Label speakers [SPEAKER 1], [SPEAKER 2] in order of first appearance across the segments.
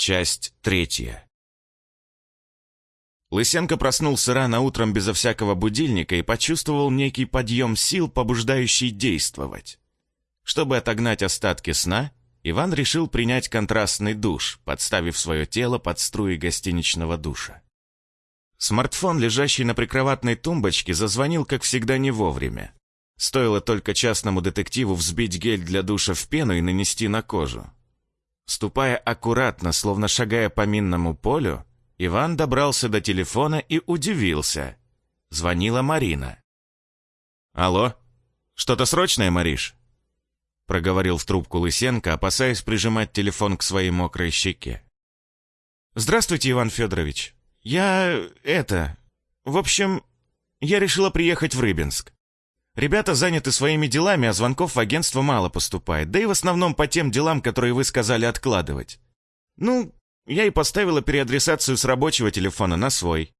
[SPEAKER 1] Часть третья. Лысенко проснулся рано утром безо всякого будильника и почувствовал некий подъем сил, побуждающий действовать. Чтобы отогнать остатки сна, Иван решил принять контрастный душ, подставив свое тело под струи гостиничного душа. Смартфон, лежащий на прикроватной тумбочке, зазвонил, как всегда, не вовремя. Стоило только частному детективу взбить гель для душа в пену и нанести на кожу. Ступая аккуратно, словно шагая по минному полю, Иван добрался до телефона и удивился. Звонила Марина. «Алло? Что-то срочное, Мариш?» Проговорил в трубку Лысенко, опасаясь прижимать телефон к своей мокрой щеке. «Здравствуйте, Иван Федорович. Я... это... В общем, я решила приехать в Рыбинск. Ребята заняты своими делами, а звонков в агентство мало поступает, да и в основном по тем делам, которые вы сказали откладывать. Ну, я и поставила переадресацию с рабочего телефона на свой.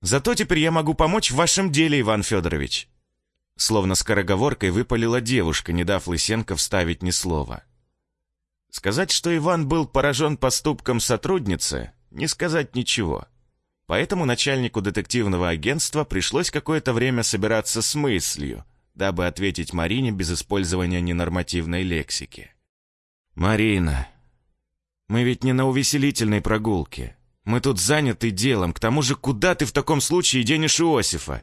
[SPEAKER 1] Зато теперь я могу помочь в вашем деле, Иван Федорович. Словно скороговоркой выпалила девушка, не дав Лысенко вставить ни слова. Сказать, что Иван был поражен поступком сотрудницы, не сказать ничего. Поэтому начальнику детективного агентства пришлось какое-то время собираться с мыслью, дабы ответить Марине без использования ненормативной лексики. «Марина, мы ведь не на увеселительной прогулке. Мы тут заняты делом. К тому же, куда ты в таком случае денешь Иосифа?»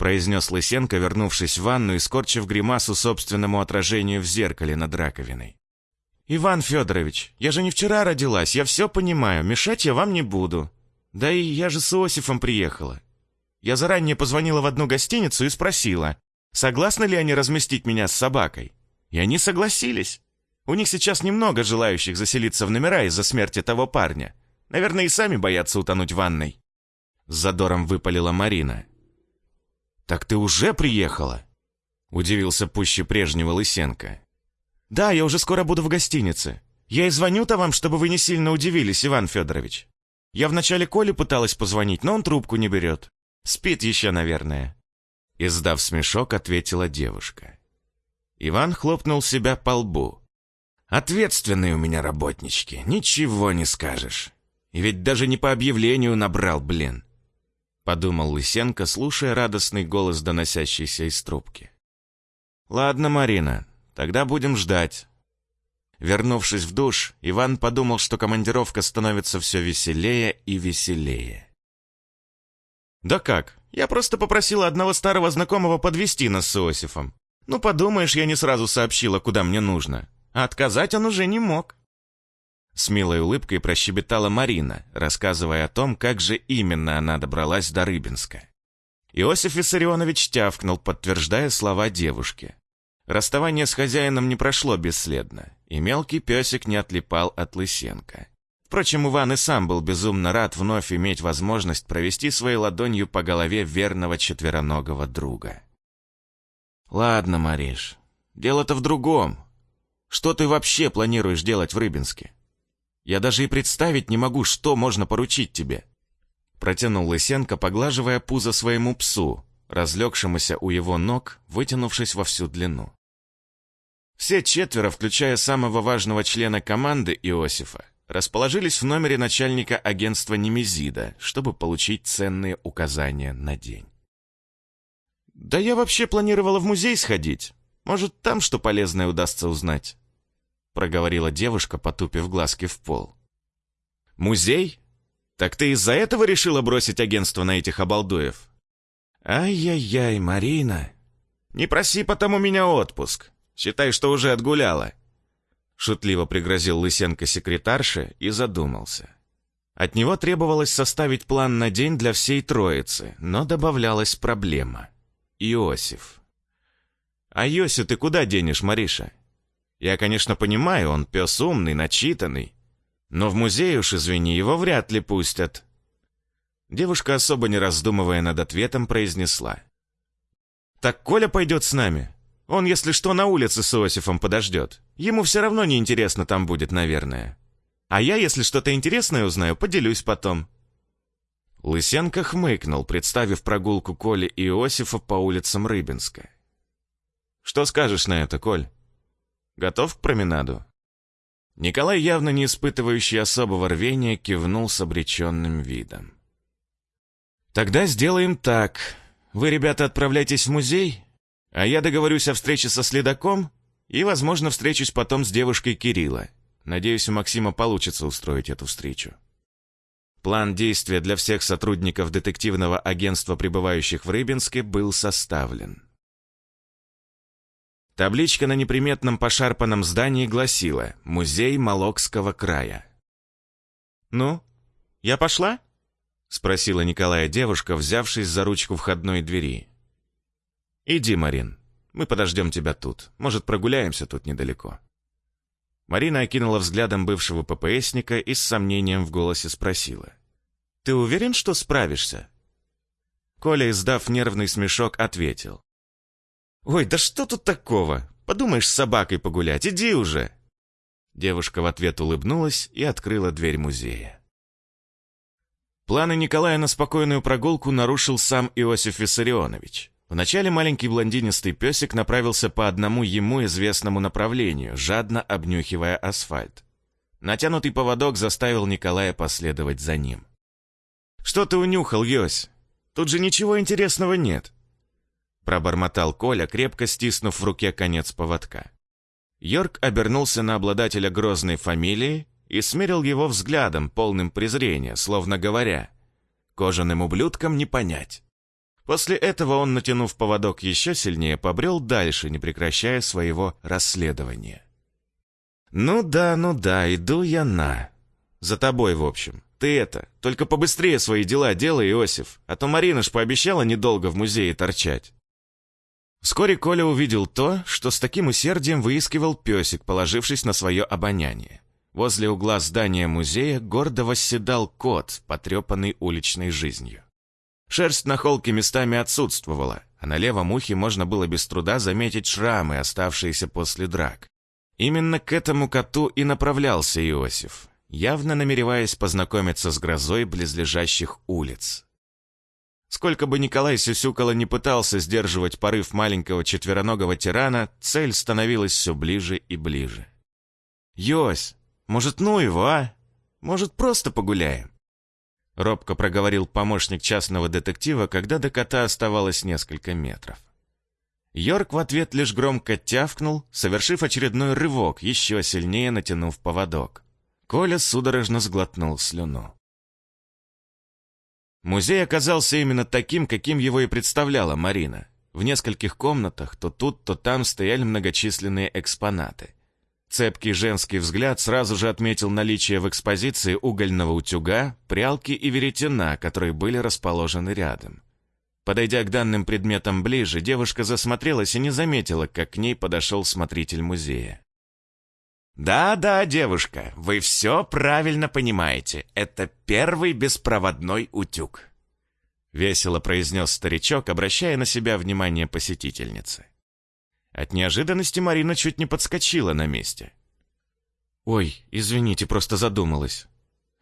[SPEAKER 1] произнес Лысенко, вернувшись в ванну и скорчив гримасу собственному отражению в зеркале над раковиной. «Иван Федорович, я же не вчера родилась, я все понимаю, мешать я вам не буду. Да и я же с Иосифом приехала. Я заранее позвонила в одну гостиницу и спросила, Согласны ли они разместить меня с собакой? И они согласились. У них сейчас немного желающих заселиться в номера из-за смерти того парня. Наверное, и сами боятся утонуть в ванной. С задором выпалила Марина. «Так ты уже приехала?» Удивился пуще прежнего Лысенко. «Да, я уже скоро буду в гостинице. Я и звоню-то вам, чтобы вы не сильно удивились, Иван Федорович. Я вначале Коле пыталась позвонить, но он трубку не берет. Спит еще, наверное. Издав смешок, ответила девушка. Иван хлопнул себя по лбу. «Ответственные у меня работнички, ничего не скажешь. И ведь даже не по объявлению набрал, блин!» Подумал Лысенко, слушая радостный голос, доносящийся из трубки. «Ладно, Марина, тогда будем ждать». Вернувшись в душ, Иван подумал, что командировка становится все веселее и веселее. «Да как? Я просто попросила одного старого знакомого подвести нас с Иосифом. Ну, подумаешь, я не сразу сообщила, куда мне нужно. А отказать он уже не мог». С милой улыбкой прощебетала Марина, рассказывая о том, как же именно она добралась до Рыбинска. Иосиф Виссарионович тявкнул, подтверждая слова девушки. Расставание с хозяином не прошло бесследно, и мелкий песик не отлипал от Лысенко. Впрочем, Иван и сам был безумно рад вновь иметь возможность провести своей ладонью по голове верного четвероногого друга. «Ладно, Мариш, дело-то в другом. Что ты вообще планируешь делать в Рыбинске? Я даже и представить не могу, что можно поручить тебе». Протянул Лысенко, поглаживая пузо своему псу, разлегшемуся у его ног, вытянувшись во всю длину. Все четверо, включая самого важного члена команды Иосифа, расположились в номере начальника агентства Немезида, чтобы получить ценные указания на день. «Да я вообще планировала в музей сходить. Может, там что полезное удастся узнать?» проговорила девушка, потупив глазки в пол. «Музей? Так ты из-за этого решила бросить агентство на этих обалдуев?» «Ай-яй-яй, Марина! Не проси потом у меня отпуск. Считай, что уже отгуляла. Шутливо пригрозил Лысенко секретарше и задумался. От него требовалось составить план на день для всей троицы, но добавлялась проблема. Иосиф. «А Йосю ты куда денешь, Мариша? Я, конечно, понимаю, он пес умный, начитанный, но в музей уж, извини, его вряд ли пустят». Девушка, особо не раздумывая над ответом, произнесла. «Так Коля пойдет с нами. Он, если что, на улице с Иосифом подождет. Ему все равно неинтересно там будет, наверное. А я, если что-то интересное узнаю, поделюсь потом». Лысенко хмыкнул, представив прогулку Коли и Иосифа по улицам Рыбинска. «Что скажешь на это, Коль? Готов к променаду?» Николай, явно не испытывающий особого рвения, кивнул с обреченным видом. «Тогда сделаем так. Вы, ребята, отправляйтесь в музей, а я договорюсь о встрече со следаком и, возможно, встречусь потом с девушкой Кирилла. Надеюсь, у Максима получится устроить эту встречу». План действия для всех сотрудников детективного агентства, пребывающих в Рыбинске, был составлен. Табличка на неприметном пошарпанном здании гласила «Музей Молокского края». «Ну, я пошла?» — спросила Николая девушка, взявшись за ручку входной двери. «Иди, Марин, мы подождем тебя тут. Может, прогуляемся тут недалеко». Марина окинула взглядом бывшего ППСника и с сомнением в голосе спросила. «Ты уверен, что справишься?» Коля, издав нервный смешок, ответил. «Ой, да что тут такого? Подумаешь, с собакой погулять, иди уже!» Девушка в ответ улыбнулась и открыла дверь музея. Планы Николая на спокойную прогулку нарушил сам Иосиф Виссарионович. Вначале маленький блондинистый песик направился по одному ему известному направлению, жадно обнюхивая асфальт. Натянутый поводок заставил Николая последовать за ним. «Что ты унюхал, Йось? Тут же ничего интересного нет!» Пробормотал Коля, крепко стиснув в руке конец поводка. Йорк обернулся на обладателя грозной фамилии и смерил его взглядом, полным презрения, словно говоря, «Кожаным ублюдкам не понять». После этого он, натянув поводок еще сильнее, побрел дальше, не прекращая своего расследования. «Ну да, ну да, иду я на. За тобой, в общем. Ты это, только побыстрее свои дела делай, Иосиф, а то Марина ж пообещала недолго в музее торчать». Вскоре Коля увидел то, что с таким усердием выискивал песик, положившись на свое обоняние. Возле угла здания музея гордо восседал кот, потрепанный уличной жизнью. Шерсть на холке местами отсутствовала, а на левом ухе можно было без труда заметить шрамы, оставшиеся после драк. Именно к этому коту и направлялся Иосиф, явно намереваясь познакомиться с грозой близлежащих улиц. Сколько бы Николай Сюсюкало не пытался сдерживать порыв маленького четвероногого тирана, цель становилась все ближе и ближе. «Йось, может, ну его, а? Может, просто погуляем?» Робко проговорил помощник частного детектива, когда до кота оставалось несколько метров. Йорк в ответ лишь громко тявкнул, совершив очередной рывок, еще сильнее натянув поводок. Коля судорожно сглотнул слюну. Музей оказался именно таким, каким его и представляла Марина. В нескольких комнатах то тут, то там стояли многочисленные экспонаты. Цепкий женский взгляд сразу же отметил наличие в экспозиции угольного утюга, прялки и веретена, которые были расположены рядом. Подойдя к данным предметам ближе, девушка засмотрелась и не заметила, как к ней подошел смотритель музея. «Да-да, девушка, вы все правильно понимаете. Это первый беспроводной утюг», — весело произнес старичок, обращая на себя внимание посетительницы. От неожиданности Марина чуть не подскочила на месте. «Ой, извините, просто задумалась.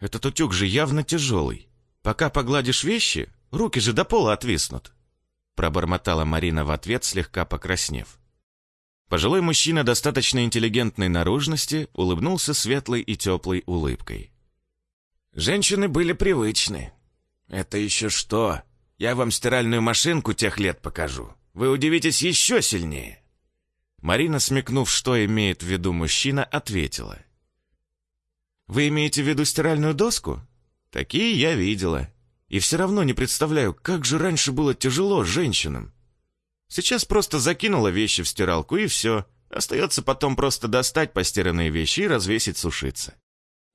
[SPEAKER 1] Этот утюг же явно тяжелый. Пока погладишь вещи, руки же до пола отвиснут», пробормотала Марина в ответ, слегка покраснев. Пожилой мужчина достаточно интеллигентной наружности улыбнулся светлой и теплой улыбкой. «Женщины были привычны. Это еще что? Я вам стиральную машинку тех лет покажу. Вы удивитесь еще сильнее». Марина, смекнув, что имеет в виду мужчина, ответила. «Вы имеете в виду стиральную доску? Такие я видела. И все равно не представляю, как же раньше было тяжело женщинам. Сейчас просто закинула вещи в стиралку и все. Остается потом просто достать постиранные вещи и развесить сушиться».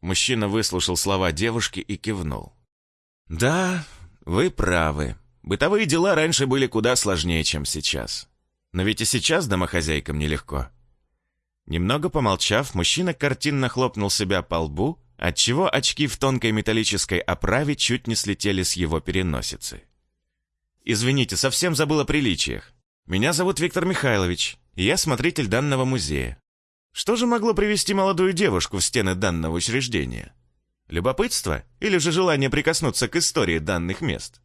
[SPEAKER 1] Мужчина выслушал слова девушки и кивнул. «Да, вы правы. Бытовые дела раньше были куда сложнее, чем сейчас. Но ведь и сейчас домохозяйкам нелегко. Немного помолчав, мужчина картинно хлопнул себя по лбу, отчего очки в тонкой металлической оправе чуть не слетели с его переносицы. «Извините, совсем забыл о приличиях. Меня зовут Виктор Михайлович, и я смотритель данного музея. Что же могло привести молодую девушку в стены данного учреждения? Любопытство или же желание прикоснуться к истории данных мест?»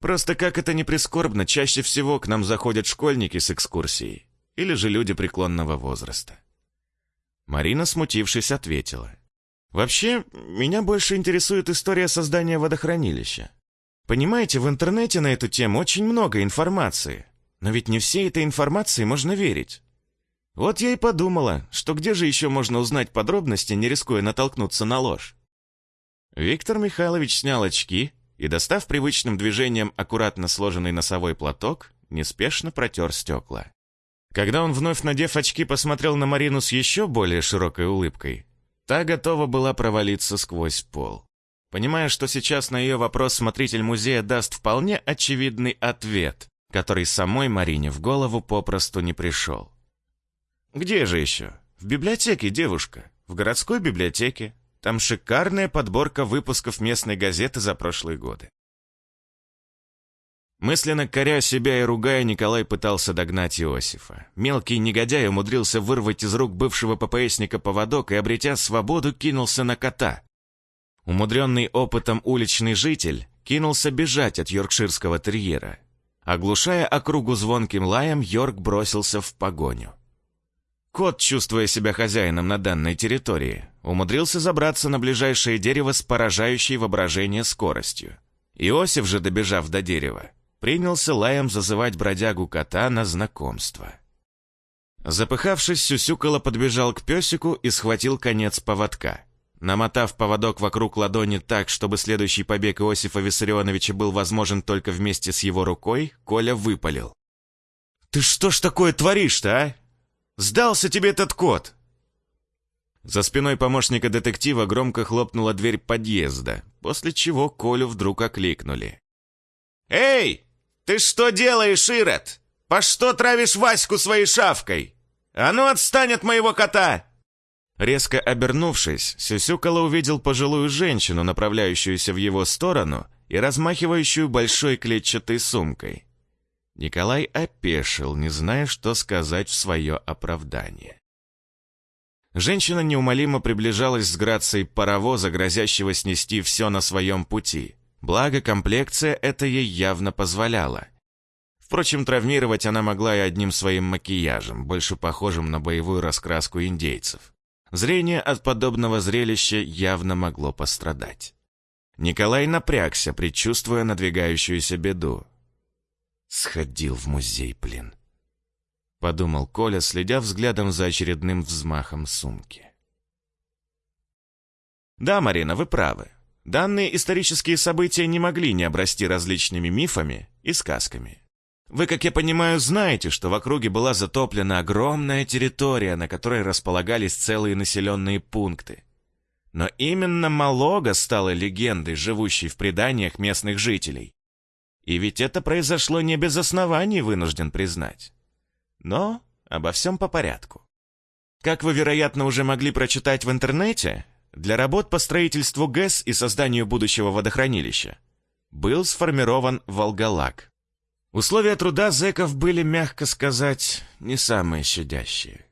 [SPEAKER 1] Просто как это ни прискорбно, чаще всего к нам заходят школьники с экскурсией или же люди преклонного возраста. Марина, смутившись, ответила. «Вообще, меня больше интересует история создания водохранилища. Понимаете, в интернете на эту тему очень много информации, но ведь не всей этой информации можно верить. Вот я и подумала, что где же еще можно узнать подробности, не рискуя натолкнуться на ложь. Виктор Михайлович снял очки и, достав привычным движением аккуратно сложенный носовой платок, неспешно протер стекла. Когда он, вновь надев очки, посмотрел на Марину с еще более широкой улыбкой, та готова была провалиться сквозь пол. Понимая, что сейчас на ее вопрос смотритель музея даст вполне очевидный ответ, который самой Марине в голову попросту не пришел. «Где же еще? В библиотеке, девушка. В городской библиотеке. Там шикарная подборка выпусков местной газеты за прошлые годы. Мысленно коря себя и ругая, Николай пытался догнать Иосифа. Мелкий негодяй умудрился вырвать из рук бывшего ППСника поводок и, обретя свободу, кинулся на кота. Умудренный опытом уличный житель кинулся бежать от йоркширского терьера. Оглушая округу звонким лаем, Йорк бросился в погоню. Кот, чувствуя себя хозяином на данной территории, умудрился забраться на ближайшее дерево с поражающей воображение скоростью. Иосиф же, добежав до дерева, принялся лаем зазывать бродягу кота на знакомство. Запыхавшись, Сюсюкало подбежал к песику и схватил конец поводка. Намотав поводок вокруг ладони так, чтобы следующий побег Иосифа Виссарионовича был возможен только вместе с его рукой, Коля выпалил. «Ты что ж такое творишь-то, а? Сдался тебе этот кот!» За спиной помощника детектива громко хлопнула дверь подъезда, после чего Колю вдруг окликнули. «Эй, ты что делаешь, Ирод? По что травишь Ваську своей шавкой? А ну отстань от моего кота!» Резко обернувшись, Сюсюкало увидел пожилую женщину, направляющуюся в его сторону и размахивающую большой клетчатой сумкой. Николай опешил, не зная, что сказать в свое оправдание. Женщина неумолимо приближалась с грацией паровоза, грозящего снести все на своем пути. Благо, комплекция это ей явно позволяла. Впрочем, травмировать она могла и одним своим макияжем, больше похожим на боевую раскраску индейцев. Зрение от подобного зрелища явно могло пострадать. Николай напрягся, предчувствуя надвигающуюся беду. Сходил в музей, блин. Подумал Коля, следя взглядом за очередным взмахом сумки. Да, Марина, вы правы. Данные исторические события не могли не обрасти различными мифами и сказками. Вы, как я понимаю, знаете, что в округе была затоплена огромная территория, на которой располагались целые населенные пункты. Но именно Малога стала легендой, живущей в преданиях местных жителей. И ведь это произошло не без оснований, вынужден признать. Но обо всем по порядку. Как вы, вероятно, уже могли прочитать в интернете, для работ по строительству ГЭС и созданию будущего водохранилища был сформирован Волголак. Условия труда зэков были, мягко сказать, не самые щадящие.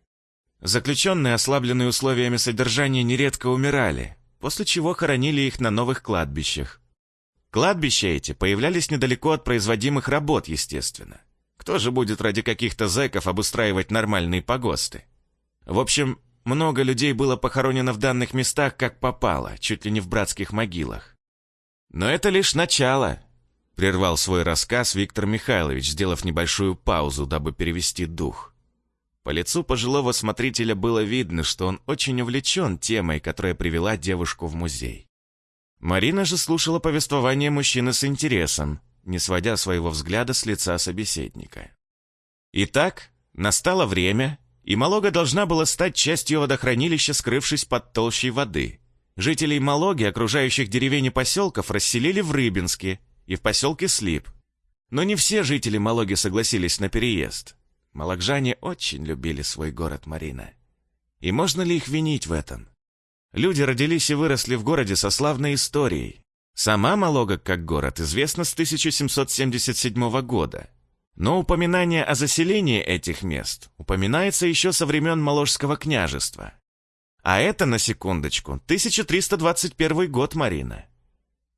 [SPEAKER 1] Заключенные, ослабленные условиями содержания, нередко умирали, после чего хоронили их на новых кладбищах, Кладбища эти появлялись недалеко от производимых работ, естественно. Кто же будет ради каких-то зэков обустраивать нормальные погосты? В общем, много людей было похоронено в данных местах как попало, чуть ли не в братских могилах. Но это лишь начало, прервал свой рассказ Виктор Михайлович, сделав небольшую паузу, дабы перевести дух. По лицу пожилого смотрителя было видно, что он очень увлечен темой, которая привела девушку в музей. Марина же слушала повествование мужчины с интересом, не сводя своего взгляда с лица собеседника. Итак, настало время, и Малога должна была стать частью водохранилища, скрывшись под толщей воды. Жителей Малоги, окружающих деревень и поселков, расселили в Рыбинске и в поселке Слип. Но не все жители Малоги согласились на переезд. Малогжане очень любили свой город Марина. И можно ли их винить в этом? Люди родились и выросли в городе со славной историей. Сама Малога как город известна с 1777 года. Но упоминание о заселении этих мест упоминается еще со времен Маложского княжества. А это, на секундочку, 1321 год, Марина.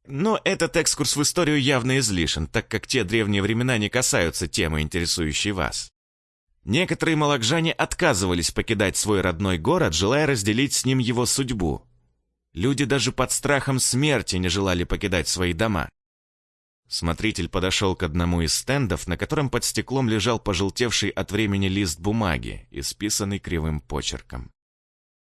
[SPEAKER 1] Но этот экскурс в историю явно излишен, так как те древние времена не касаются темы, интересующей вас. Некоторые малакжане отказывались покидать свой родной город, желая разделить с ним его судьбу. Люди даже под страхом смерти не желали покидать свои дома. Смотритель подошел к одному из стендов, на котором под стеклом лежал пожелтевший от времени лист бумаги, исписанный кривым почерком.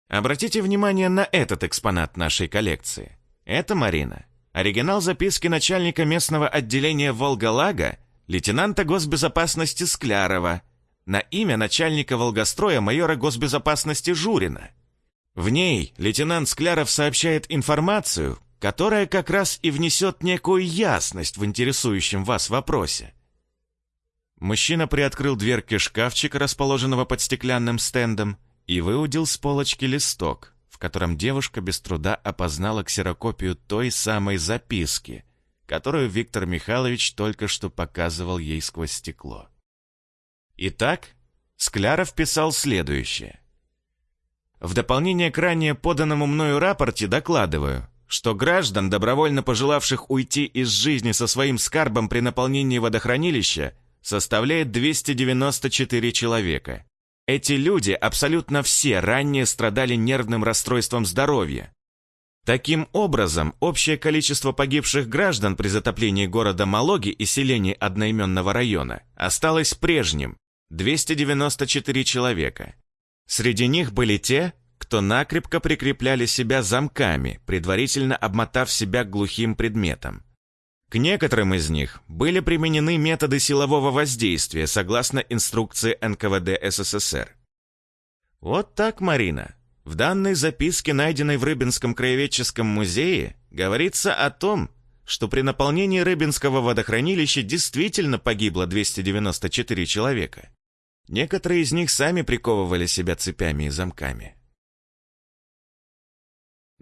[SPEAKER 1] Обратите внимание на этот экспонат нашей коллекции. Это, Марина, оригинал записки начальника местного отделения Волгалага, лейтенанта госбезопасности Склярова, на имя начальника Волгостроя майора госбезопасности Журина. В ней лейтенант Скляров сообщает информацию, которая как раз и внесет некую ясность в интересующем вас вопросе. Мужчина приоткрыл дверки шкафчика, расположенного под стеклянным стендом, и выудил с полочки листок, в котором девушка без труда опознала ксерокопию той самой записки, которую Виктор Михайлович только что показывал ей сквозь стекло. Итак, Скляров писал следующее. В дополнение к ранее поданному мною рапорте докладываю, что граждан, добровольно пожелавших уйти из жизни со своим скарбом при наполнении водохранилища, составляет 294 человека. Эти люди абсолютно все ранее страдали нервным расстройством здоровья. Таким образом, общее количество погибших граждан при затоплении города Малоги и селений одноименного района осталось прежним – 294 человека. Среди них были те, кто накрепко прикрепляли себя замками, предварительно обмотав себя глухим предметом. К некоторым из них были применены методы силового воздействия согласно инструкции НКВД СССР. Вот так, Марина. В данной записке, найденной в Рыбинском краеведческом музее, говорится о том, что при наполнении Рыбинского водохранилища действительно погибло 294 человека. Некоторые из них сами приковывали себя цепями и замками.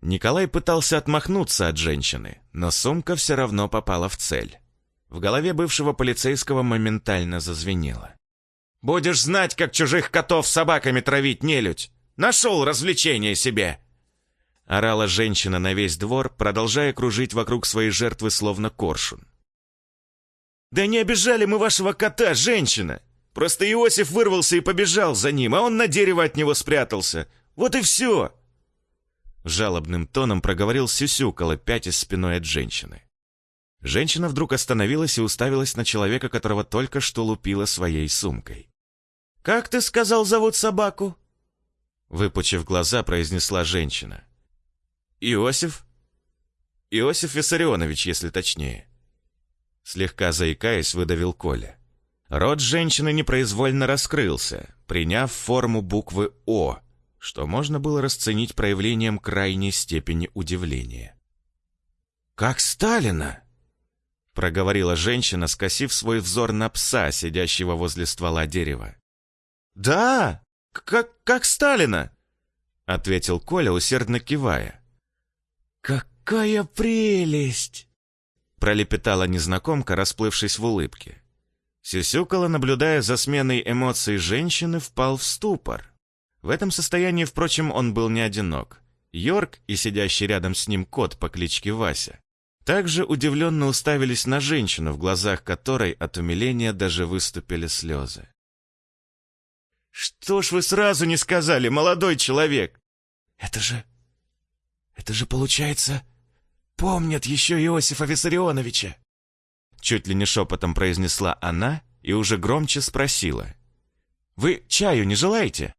[SPEAKER 1] Николай пытался отмахнуться от женщины, но сумка все равно попала в цель. В голове бывшего полицейского моментально зазвенело. «Будешь знать, как чужих котов собаками травить, нелюдь! Нашел развлечение себе!» Орала женщина на весь двор, продолжая кружить вокруг своей жертвы, словно коршун. «Да не обижали мы вашего кота, женщина! Просто Иосиф вырвался и побежал за ним, а он на дерево от него спрятался. Вот и все!» Жалобным тоном проговорил Сюсюкало, пятясь спиной от женщины. Женщина вдруг остановилась и уставилась на человека, которого только что лупила своей сумкой. «Как ты сказал, зовут собаку?» Выпучив глаза, произнесла женщина. «Иосиф?» «Иосиф Виссарионович, если точнее». Слегка заикаясь, выдавил Коля. Рот женщины непроизвольно раскрылся, приняв форму буквы «О», что можно было расценить проявлением крайней степени удивления. «Как Сталина!» — проговорила женщина, скосив свой взор на пса, сидящего возле ствола дерева. «Да, как, как Сталина!» — ответил Коля, усердно кивая. «Какая прелесть!» — пролепетала незнакомка, расплывшись в улыбке. Сюсюкала, наблюдая за сменой эмоций женщины, впал в ступор. В этом состоянии, впрочем, он был не одинок. Йорк и сидящий рядом с ним кот по кличке Вася также удивленно уставились на женщину, в глазах которой от умиления даже выступили слезы. «Что ж вы сразу не сказали, молодой человек?» «Это же... это же, получается, помнят еще Иосифа Виссарионовича!» Чуть ли не шепотом произнесла она и уже громче спросила. «Вы чаю не желаете?»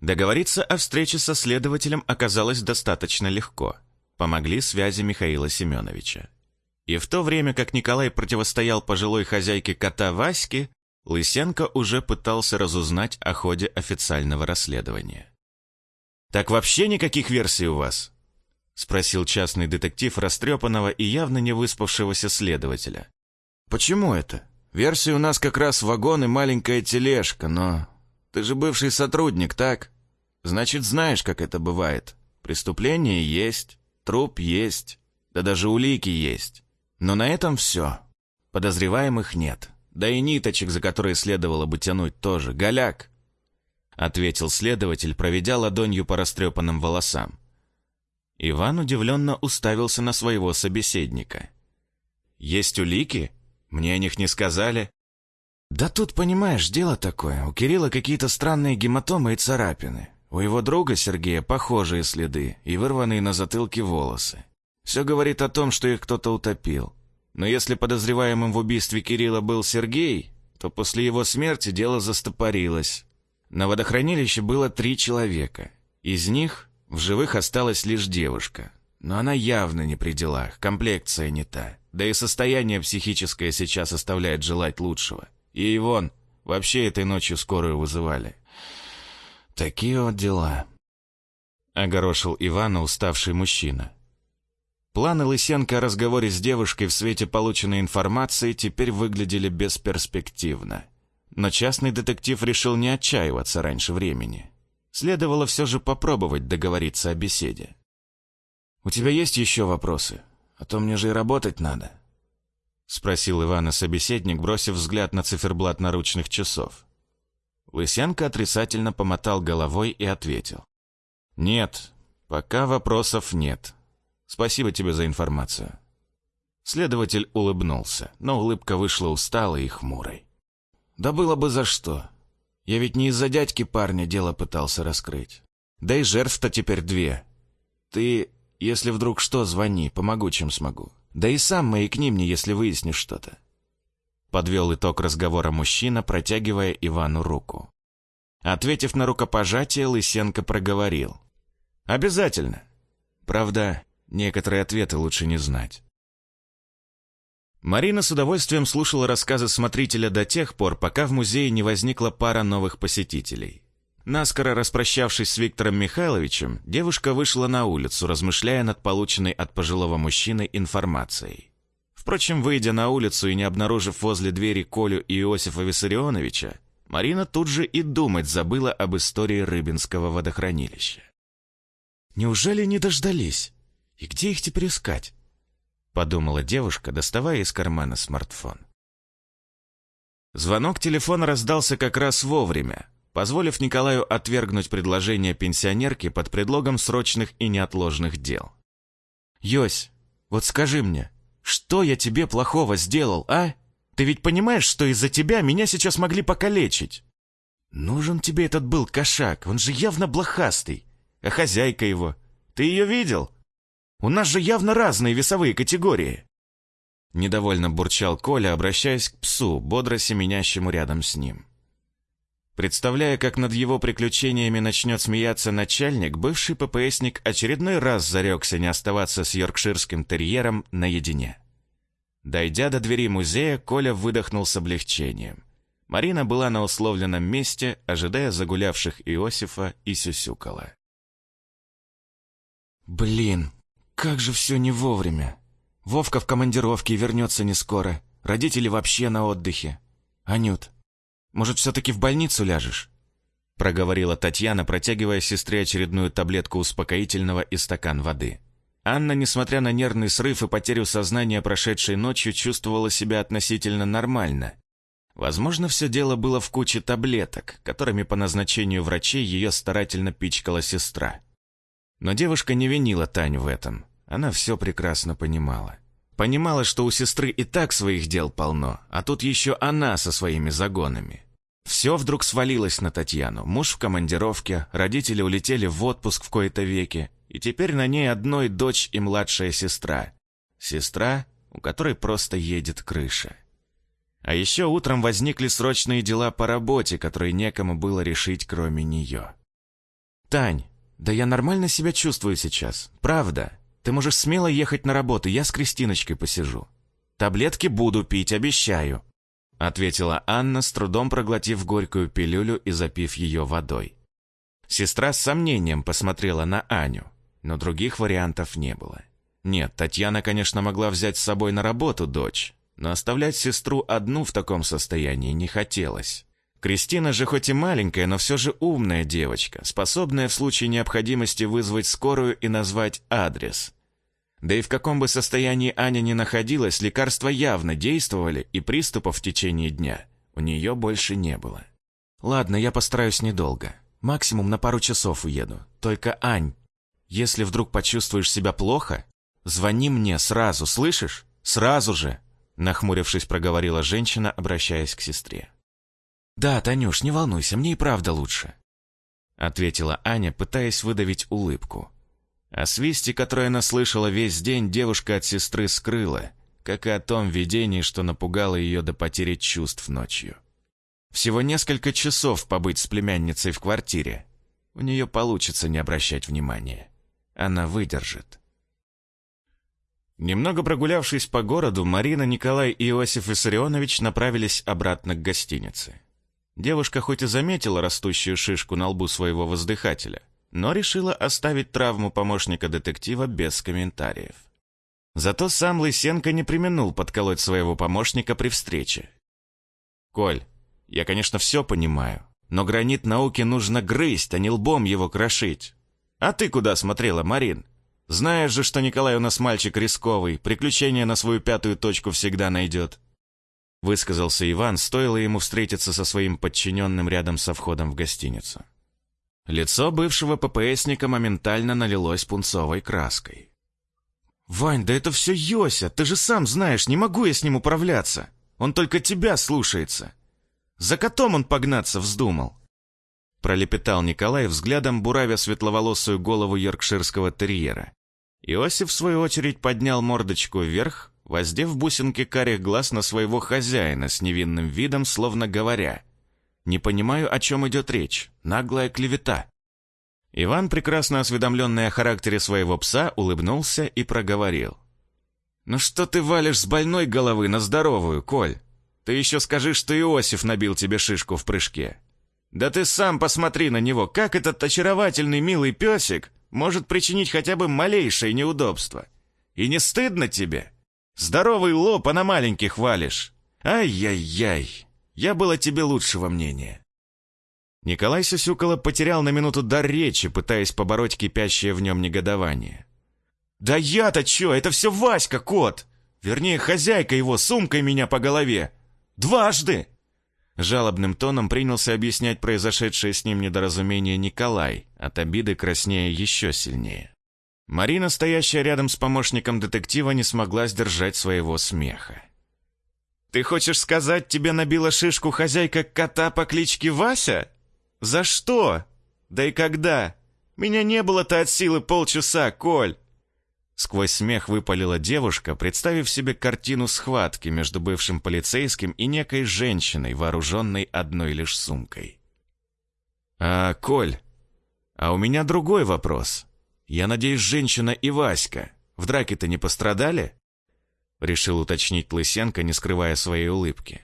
[SPEAKER 1] Договориться о встрече со следователем оказалось достаточно легко. Помогли связи Михаила Семеновича. И в то время, как Николай противостоял пожилой хозяйке кота Ваське, Лысенко уже пытался разузнать о ходе официального расследования. «Так вообще никаких версий у вас?» — спросил частный детектив растрепанного и явно не выспавшегося следователя. «Почему это? Версии у нас как раз вагон и маленькая тележка, но ты же бывший сотрудник, так? Значит, знаешь, как это бывает. Преступление есть, труп есть, да даже улики есть. Но на этом все. Подозреваемых нет. Да и ниточек, за которые следовало бы тянуть, тоже. Голяк!» Ответил следователь, проведя ладонью по растрепанным волосам. Иван удивленно уставился на своего собеседника. «Есть улики? Мне о них не сказали?» «Да тут, понимаешь, дело такое. У Кирилла какие-то странные гематомы и царапины. У его друга Сергея похожие следы и вырванные на затылке волосы. Все говорит о том, что их кто-то утопил. Но если подозреваемым в убийстве Кирилла был Сергей, то после его смерти дело застопорилось. На водохранилище было три человека. Из них в живых осталась лишь девушка. Но она явно не при делах, комплекция не та. Да и состояние психическое сейчас оставляет желать лучшего. И вон, вообще этой ночью скорую вызывали. Такие вот дела. Огорошил Ивана уставший мужчина. Планы Лысенко о разговоре с девушкой в свете полученной информации теперь выглядели бесперспективно. Но частный детектив решил не отчаиваться раньше времени. Следовало все же попробовать договориться о беседе. «У тебя есть еще вопросы? А то мне же и работать надо», — спросил Ивана собеседник, бросив взгляд на циферблат наручных часов. Лысенко отрицательно помотал головой и ответил. «Нет, пока вопросов нет. Спасибо тебе за информацию». Следователь улыбнулся, но улыбка вышла усталой и хмурой. «Да было бы за что. Я ведь не из-за дядьки парня дело пытался раскрыть. Да и жертв-то теперь две. Ты, если вдруг что, звони, помогу, чем смогу. Да и сам маякни мне, если выяснишь что-то. Подвел итог разговора мужчина, протягивая Ивану руку. Ответив на рукопожатие, Лысенко проговорил. «Обязательно. Правда, некоторые ответы лучше не знать». Марина с удовольствием слушала рассказы смотрителя до тех пор, пока в музее не возникла пара новых посетителей. Наскоро распрощавшись с Виктором Михайловичем, девушка вышла на улицу, размышляя над полученной от пожилого мужчины информацией. Впрочем, выйдя на улицу и не обнаружив возле двери Колю и Иосифа Виссарионовича, Марина тут же и думать забыла об истории Рыбинского водохранилища. «Неужели не дождались? И где их теперь искать?» Подумала девушка, доставая из кармана смартфон. Звонок телефона раздался как раз вовремя, позволив Николаю отвергнуть предложение пенсионерки под предлогом срочных и неотложных дел. «Йось, вот скажи мне, что я тебе плохого сделал, а? Ты ведь понимаешь, что из-за тебя меня сейчас могли покалечить? Нужен тебе этот был кошак, он же явно блохастый. А хозяйка его, ты ее видел? У нас же явно разные весовые категории. Недовольно бурчал Коля, обращаясь к псу, бодро семенящему рядом с ним. Представляя, как над его приключениями начнет смеяться начальник, бывший ППСник очередной раз зарекся не оставаться с йоркширским терьером наедине. Дойдя до двери музея, Коля выдохнул с облегчением. Марина была на условленном месте, ожидая загулявших Иосифа и сюсюкала. «Блин, как же все не вовремя. Вовка в командировке и вернется не скоро. Родители вообще на отдыхе. Анют, может, все-таки в больницу ляжешь?» Проговорила Татьяна, протягивая сестре очередную таблетку успокоительного и стакан воды. Анна, несмотря на нервный срыв и потерю сознания прошедшей ночью, чувствовала себя относительно нормально. Возможно, все дело было в куче таблеток, которыми по назначению врачей ее старательно пичкала сестра. Но девушка не винила Тань в этом. Она все прекрасно понимала. Понимала, что у сестры и так своих дел полно, а тут еще она со своими загонами. Все вдруг свалилось на Татьяну. Муж в командировке, родители улетели в отпуск в кои-то веки, и теперь на ней одной дочь и младшая сестра. Сестра, у которой просто едет крыша. А еще утром возникли срочные дела по работе, которые некому было решить, кроме нее. «Тань, да я нормально себя чувствую сейчас, правда. Ты можешь смело ехать на работу, я с Кристиночкой посижу. Таблетки буду пить, обещаю», — ответила Анна, с трудом проглотив горькую пилюлю и запив ее водой. Сестра с сомнением посмотрела на Аню, но других вариантов не было. Нет, Татьяна, конечно, могла взять с собой на работу дочь, но оставлять сестру одну в таком состоянии не хотелось. Кристина же хоть и маленькая, но все же умная девочка, способная в случае необходимости вызвать скорую и назвать адрес. Да и в каком бы состоянии Аня ни находилась, лекарства явно действовали, и приступов в течение дня у нее больше не было. «Ладно, я постараюсь недолго. Максимум на пару часов уеду. Только, Ань, если вдруг почувствуешь себя плохо, звони мне сразу, слышишь? Сразу же!» Нахмурившись, проговорила женщина, обращаясь к сестре. «Да, Танюш, не волнуйся, мне и правда лучше», — ответила Аня, пытаясь выдавить улыбку. О свисте, которое она слышала весь день, девушка от сестры скрыла, как и о том видении, что напугало ее до потери чувств ночью. Всего несколько часов побыть с племянницей в квартире. У нее получится не обращать внимания. Она выдержит. Немного прогулявшись по городу, Марина, Николай и Иосиф Виссарионович направились обратно к гостинице. Девушка хоть и заметила растущую шишку на лбу своего воздыхателя, но решила оставить травму помощника детектива без комментариев. Зато сам Лысенко не применул подколоть своего помощника при встрече. «Коль, я, конечно, все понимаю, но гранит науки нужно грызть, а не лбом его крошить. А ты куда смотрела, Марин? Знаешь же, что Николай у нас мальчик рисковый, приключения на свою пятую точку всегда найдет. Высказался Иван, стоило ему встретиться со своим подчиненным рядом со входом в гостиницу. Лицо бывшего ППСника моментально налилось пунцовой краской. «Вань, да это все Йося, ты же сам знаешь, не могу я с ним управляться. Он только тебя слушается. За котом он погнаться вздумал». Пролепетал Николай, взглядом буравя светловолосую голову йоркширского терьера. Иосиф, в свою очередь, поднял мордочку вверх, воздев бусинки карих глаз на своего хозяина с невинным видом, словно говоря, «Не понимаю, о чем идет речь. Наглая клевета». Иван, прекрасно осведомленный о характере своего пса, улыбнулся и проговорил. «Ну что ты валишь с больной головы на здоровую, Коль? Ты еще скажи, что Иосиф набил тебе шишку в прыжке. Да ты сам посмотри на него, как этот очаровательный милый песик может причинить хотя бы малейшее неудобство. И не стыдно тебе?» Здоровый лоб, а на маленьких валишь. Ай-яй-яй, я был о тебе лучшего мнения». Николай Сюсюкало потерял на минуту дар речи, пытаясь побороть кипящее в нем негодование. «Да я-то чё, это все Васька, кот! Вернее, хозяйка его сумкой меня по голове! Дважды!» Жалобным тоном принялся объяснять произошедшее с ним недоразумение Николай, от обиды краснея еще сильнее. Марина, стоящая рядом с помощником детектива, не смогла сдержать своего смеха. «Ты хочешь сказать, тебе набила шишку хозяйка кота по кличке Вася? За что? Да и когда? Меня не было-то от силы полчаса, Коль!» Сквозь смех выпалила девушка, представив себе картину схватки между бывшим полицейским и некой женщиной, вооруженной одной лишь сумкой. «А, Коль, а у меня другой вопрос. «Я надеюсь, женщина и Васька в драке-то не пострадали?» Решил уточнить Лысенко, не скрывая своей улыбки.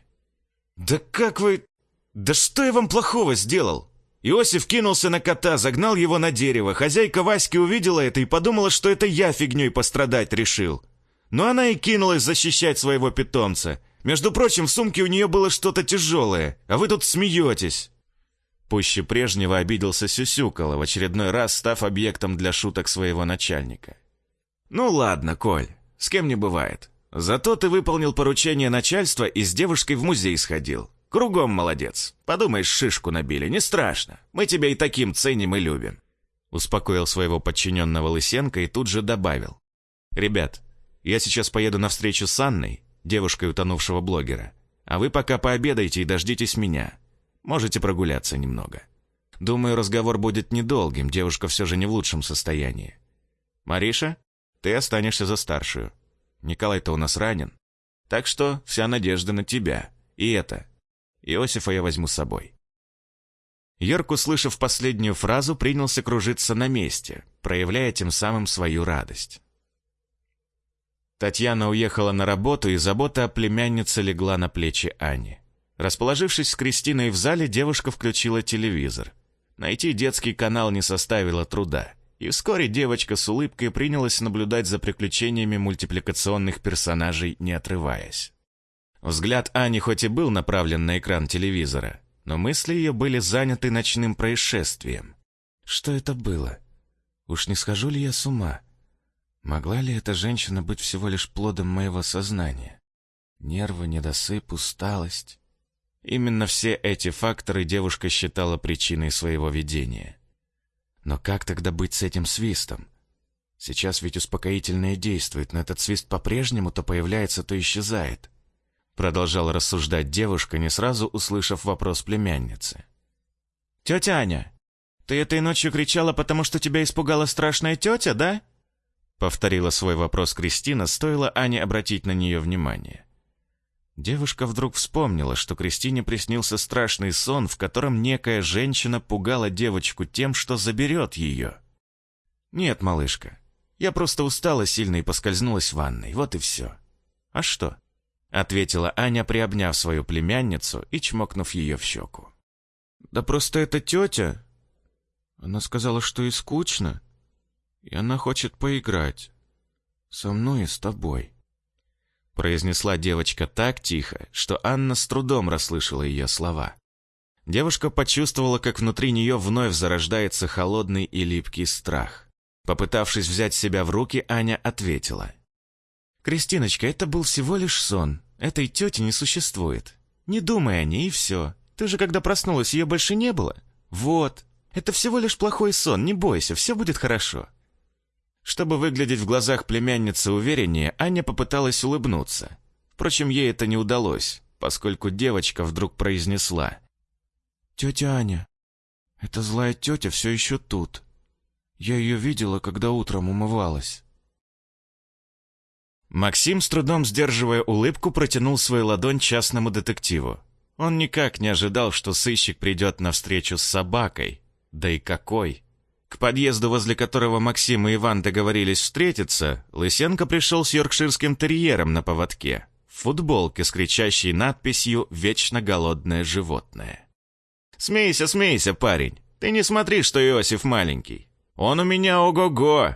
[SPEAKER 1] «Да как вы... Да что я вам плохого сделал?» Иосиф кинулся на кота, загнал его на дерево. Хозяйка Васьки увидела это и подумала, что это я фигней пострадать решил. Но она и кинулась защищать своего питомца. Между прочим, в сумке у нее было что-то тяжелое, а вы тут смеетесь. Пуще прежнего обиделся Сюсюкало, в очередной раз став объектом для шуток своего начальника. «Ну ладно, Коль, с кем не бывает. Зато ты выполнил поручение начальства и с девушкой в музей сходил. Кругом молодец. Подумаешь, шишку набили, не страшно. Мы тебя и таким ценим и любим». Успокоил своего подчиненного Лысенко и тут же добавил. «Ребят, я сейчас поеду на встречу с Анной, девушкой утонувшего блогера, а вы пока пообедайте и дождитесь меня. Можете прогуляться немного. Думаю, разговор будет недолгим, девушка все же не в лучшем состоянии. Мариша, ты останешься за старшую. Николай-то у нас ранен. Так что вся надежда на тебя. И это. Иосифа я возьму с собой. Йорк, услышав последнюю фразу, принялся кружиться на месте, проявляя тем самым свою радость. Татьяна уехала на работу, и забота о племяннице легла на плечи Ани. Расположившись с Кристиной в зале, девушка включила телевизор. Найти детский канал не составило труда, и вскоре девочка с улыбкой принялась наблюдать за приключениями мультипликационных персонажей, не отрываясь. Взгляд Ани хоть и был направлен на экран телевизора, но мысли ее были заняты ночным происшествием. Что это было? Уж не схожу ли я с ума? Могла ли эта женщина быть всего лишь плодом моего сознания? Нервы, недосып, усталость. Именно все эти факторы девушка считала причиной своего видения. Но как тогда быть с этим свистом? Сейчас ведь успокоительное действует, но этот свист по-прежнему то появляется, то исчезает. Продолжала рассуждать девушка, не сразу услышав вопрос племянницы.
[SPEAKER 2] «Тетя Аня, ты этой ночью кричала, потому что тебя испугала страшная тетя, да?»
[SPEAKER 1] Повторила свой вопрос Кристина, стоило Ане обратить на нее внимание. Девушка вдруг вспомнила, что Кристине приснился страшный сон, в котором некая женщина пугала девочку тем, что заберет ее. «Нет, малышка, я просто устала сильно и поскользнулась в ванной, вот и все». «А что?» — ответила Аня, приобняв свою племянницу и чмокнув ее в щеку.
[SPEAKER 2] «Да просто эта тетя. Она сказала, что и скучно, и она хочет поиграть. Со мной и с тобой»
[SPEAKER 1] произнесла девочка так тихо, что Анна с трудом расслышала ее слова. Девушка почувствовала, как внутри нее вновь зарождается холодный и липкий страх. Попытавшись взять себя в руки, Аня ответила. «Кристиночка, это был всего лишь сон. Этой тети не существует. Не думай о ней, и все. Ты же, когда проснулась, ее больше не было. Вот. Это всего лишь плохой сон, не бойся, все будет хорошо. Чтобы выглядеть в глазах племянницы увереннее, Аня попыталась улыбнуться. Впрочем, ей это не удалось, поскольку девочка вдруг произнесла.
[SPEAKER 2] «Тетя Аня, эта злая тетя все еще тут. Я ее видела, когда утром умывалась».
[SPEAKER 1] Максим, с трудом сдерживая улыбку, протянул свою ладонь частному детективу. Он никак не ожидал, что сыщик придет навстречу с собакой. Да и какой! К подъезду, возле которого Максим и Иван договорились встретиться, Лысенко пришел с йоркширским терьером на поводке, в футболке с кричащей надписью «Вечно голодное животное». «Смейся, смейся, парень. Ты не смотри, что Иосиф маленький. Он у меня ого-го!»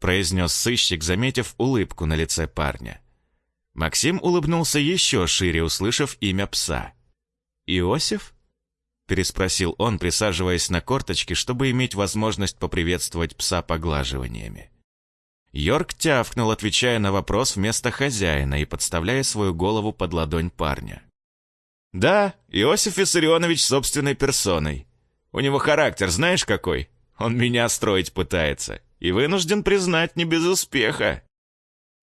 [SPEAKER 1] произнес сыщик, заметив улыбку на лице парня. Максим улыбнулся еще шире, услышав имя пса. «Иосиф?» Переспросил он, присаживаясь на корточки, чтобы иметь возможность поприветствовать пса поглаживаниями. Йорк тявкнул, отвечая на вопрос вместо хозяина и подставляя свою голову под ладонь парня. «Да, Иосиф Виссарионович собственной персоной. У него характер знаешь какой? Он меня строить пытается. И вынужден признать, не без успеха».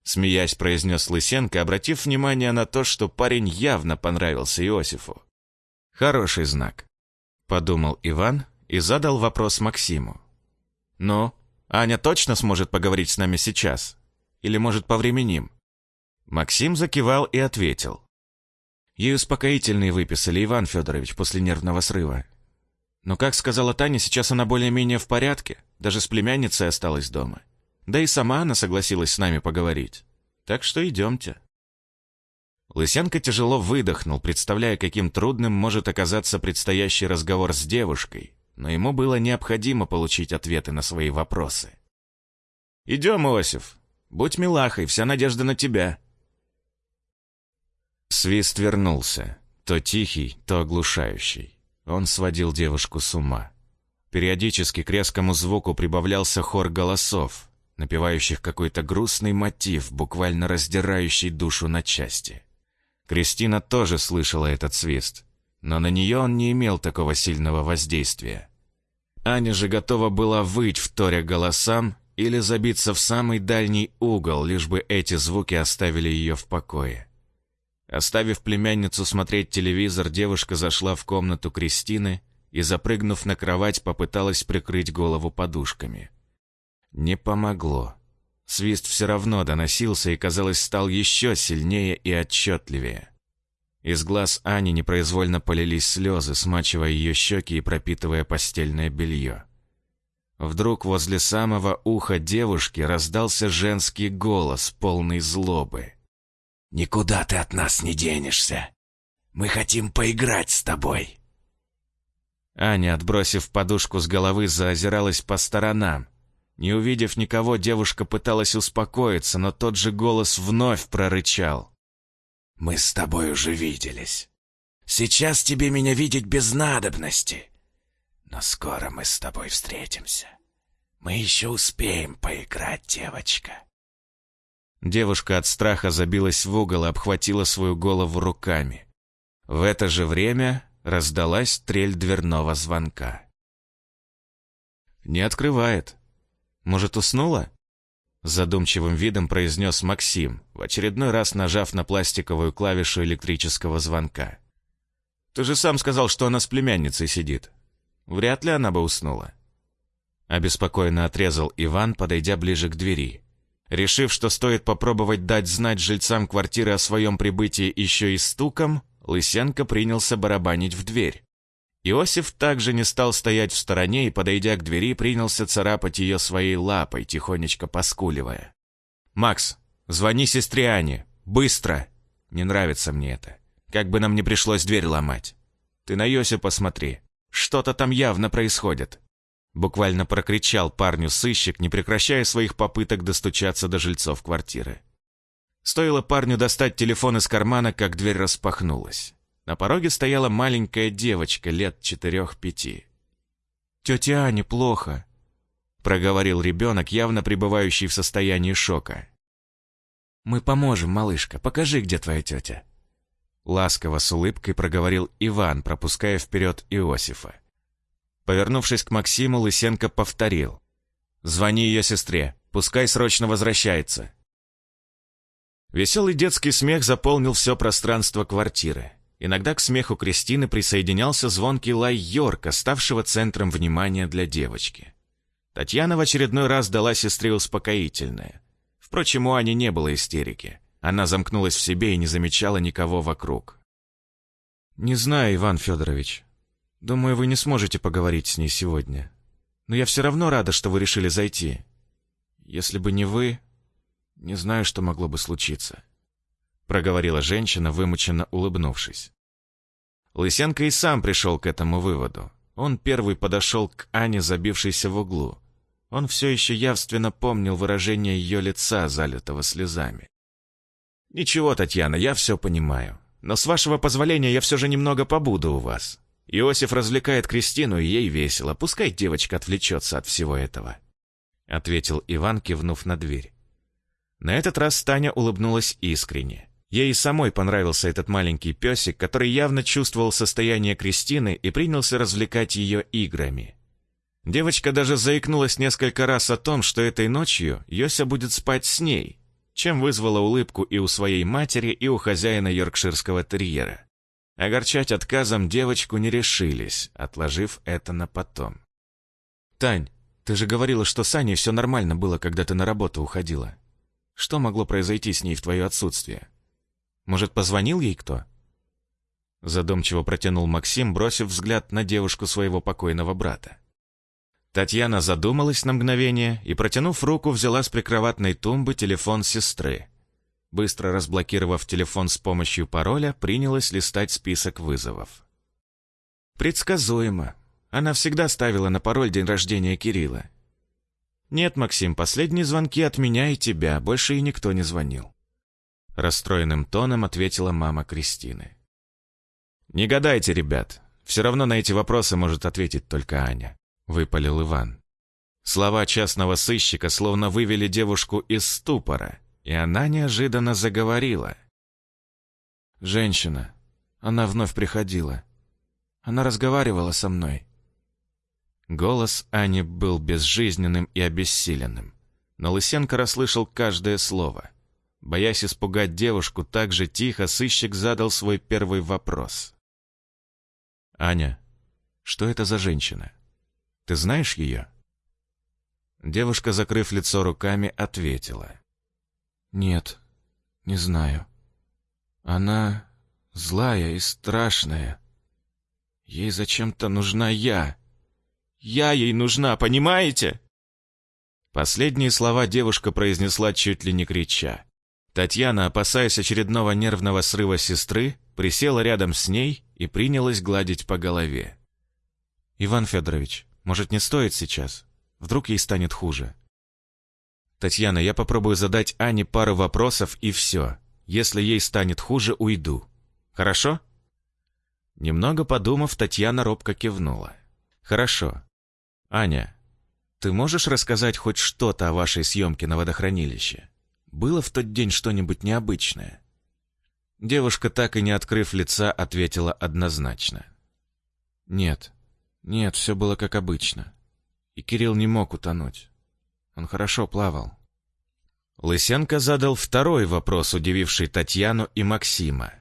[SPEAKER 1] Смеясь, произнес Лысенко, обратив внимание на то, что парень явно понравился Иосифу. Хороший знак подумал Иван и задал вопрос Максиму. «Ну, Аня точно сможет поговорить с нами сейчас? Или, может, повременим?» Максим закивал и ответил. Ей успокоительные выписали, Иван Федорович, после нервного срыва. Но, как сказала Таня, сейчас она более-менее в порядке, даже с племянницей осталась дома. Да и сама она согласилась с нами поговорить. Так что идемте. Лысенко тяжело выдохнул, представляя, каким трудным может оказаться предстоящий разговор с девушкой, но ему было необходимо получить ответы на свои вопросы. «Идем, Иосиф. Будь милахой, вся надежда на тебя». Свист вернулся, то тихий, то оглушающий. Он сводил девушку с ума. Периодически к резкому звуку прибавлялся хор голосов, напевающих какой-то грустный мотив, буквально раздирающий душу на части. Кристина тоже слышала этот свист, но на нее он не имел такого сильного воздействия. Аня же готова была выть в торе голосам или забиться в самый дальний угол, лишь бы эти звуки оставили ее в покое. Оставив племянницу смотреть телевизор, девушка зашла в комнату Кристины и, запрыгнув на кровать, попыталась прикрыть голову подушками. Не помогло. Свист все равно доносился и, казалось, стал еще сильнее и отчетливее. Из глаз Ани непроизвольно полились слезы, смачивая ее щеки и пропитывая постельное белье. Вдруг возле самого уха девушки раздался женский голос, полный злобы.
[SPEAKER 3] «Никуда ты от нас не денешься. Мы хотим поиграть с тобой».
[SPEAKER 1] Аня, отбросив подушку с головы, заозиралась по сторонам. Не увидев никого, девушка пыталась успокоиться, но тот же голос вновь прорычал.
[SPEAKER 3] «Мы с тобой уже виделись. Сейчас тебе меня видеть без надобности. Но скоро мы с тобой встретимся. Мы еще успеем поиграть, девочка».
[SPEAKER 1] Девушка от страха забилась в угол и обхватила свою голову руками. В это же время раздалась трель дверного звонка. «Не открывает», «Может, уснула?» задумчивым видом произнес Максим, в очередной раз нажав на пластиковую клавишу электрического звонка. «Ты же сам сказал, что она с племянницей сидит. Вряд ли она бы уснула». Обеспокоенно отрезал Иван, подойдя ближе к двери. Решив, что стоит попробовать дать знать жильцам квартиры о своем прибытии еще и стуком, Лысенко принялся барабанить в дверь. Иосиф также не стал стоять в стороне и, подойдя к двери, принялся царапать ее своей лапой, тихонечко поскуливая. «Макс, звони сестре Ане! Быстро!» «Не нравится мне это. Как бы нам не пришлось дверь ломать. Ты на Йосе посмотри. Что-то там явно происходит». Буквально прокричал парню сыщик, не прекращая своих попыток достучаться до жильцов квартиры. Стоило парню достать телефон из кармана, как дверь распахнулась. На пороге стояла маленькая девочка лет четырех-пяти. «Тетя Аня плохо», — проговорил ребенок, явно пребывающий в состоянии шока. «Мы поможем, малышка. Покажи, где твоя тетя». Ласково с улыбкой проговорил Иван, пропуская вперед Иосифа. Повернувшись к Максиму, Лысенко повторил. «Звони ее сестре. Пускай срочно возвращается». Веселый детский смех заполнил все пространство квартиры. Иногда к смеху Кристины присоединялся звонкий лай Йорка, ставшего центром внимания для девочки. Татьяна в очередной раз дала сестре успокоительное. Впрочем, у Ани не было истерики. Она замкнулась в себе и не замечала никого вокруг. «Не знаю, Иван Федорович. Думаю, вы не сможете поговорить с ней сегодня. Но я все равно рада, что вы решили зайти. Если бы не вы, не знаю, что могло бы случиться проговорила женщина, вымученно улыбнувшись. Лысенко и сам пришел к этому выводу. Он первый подошел к Ане, забившейся в углу. Он все еще явственно помнил выражение ее лица, залитого слезами. «Ничего, Татьяна, я все понимаю. Но с вашего позволения я все же немного побуду у вас. Иосиф развлекает Кристину, и ей весело. Пускай девочка отвлечется от всего этого», — ответил Иван, кивнув на дверь. На этот раз Таня улыбнулась искренне. Ей самой понравился этот маленький песик, который явно чувствовал состояние Кристины и принялся развлекать ее играми. Девочка даже заикнулась несколько раз о том, что этой ночью Йося будет спать с ней, чем вызвала улыбку и у своей матери, и у хозяина йоркширского терьера. Огорчать отказом девочку не решились, отложив это на потом. «Тань, ты же говорила, что с Аней все нормально было, когда ты на работу уходила. Что могло произойти с ней в твое отсутствие?» Может, позвонил ей кто?» Задумчиво протянул Максим, бросив взгляд на девушку своего покойного брата. Татьяна задумалась на мгновение и, протянув руку, взяла с прикроватной тумбы телефон сестры. Быстро разблокировав телефон с помощью пароля, принялась листать список вызовов. Предсказуемо. Она всегда ставила на пароль день рождения Кирилла. «Нет, Максим, последние звонки от меня и тебя, больше и никто не звонил». Расстроенным тоном ответила мама Кристины. «Не гадайте, ребят. Все равно на эти вопросы может ответить только Аня», — выпалил Иван. Слова частного сыщика словно вывели девушку из ступора, и она неожиданно заговорила. «Женщина. Она вновь приходила. Она разговаривала со мной». Голос Ани был безжизненным и обессиленным, но Лысенко расслышал каждое слово — Боясь испугать девушку, так же тихо сыщик задал свой первый вопрос. «Аня, что это за женщина? Ты знаешь ее?» Девушка, закрыв лицо руками, ответила. «Нет, не знаю. Она злая и страшная. Ей зачем-то нужна я. Я ей нужна, понимаете?» Последние слова девушка произнесла чуть ли не крича. Татьяна, опасаясь очередного нервного срыва сестры, присела рядом с ней и принялась гладить по голове. «Иван Федорович, может, не стоит сейчас? Вдруг ей станет хуже?» «Татьяна, я попробую задать Ане пару вопросов и все. Если ей станет хуже, уйду. Хорошо?» Немного подумав, Татьяна робко кивнула. «Хорошо. Аня, ты можешь рассказать хоть что-то о вашей съемке на водохранилище?» Было в тот день что-нибудь необычное?» Девушка, так и не открыв лица, ответила однозначно. «Нет, нет, все было как обычно. И Кирилл не мог утонуть. Он хорошо плавал». Лысенко задал второй вопрос, удививший Татьяну и Максима.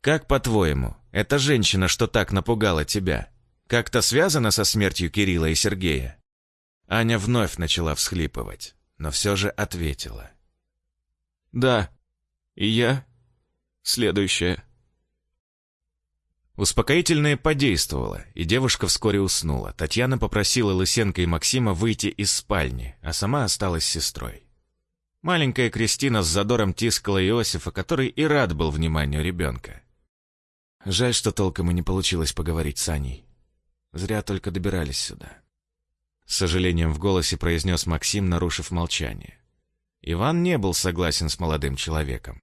[SPEAKER 1] «Как, по-твоему, эта женщина, что так напугала тебя, как-то связана со смертью Кирилла и Сергея?» Аня вновь начала всхлипывать, но все же ответила.
[SPEAKER 2] «Да, и я. Следующее».
[SPEAKER 1] Успокоительное подействовало, и девушка вскоре уснула. Татьяна попросила Лысенко и Максима выйти из спальни, а сама осталась с сестрой. Маленькая Кристина с задором тискала Иосифа, который и рад был вниманию ребенка. Жаль, что толком и не получилось поговорить с Аней. Зря только добирались сюда. С сожалением в голосе произнес Максим, нарушив молчание. Иван не был согласен с молодым человеком.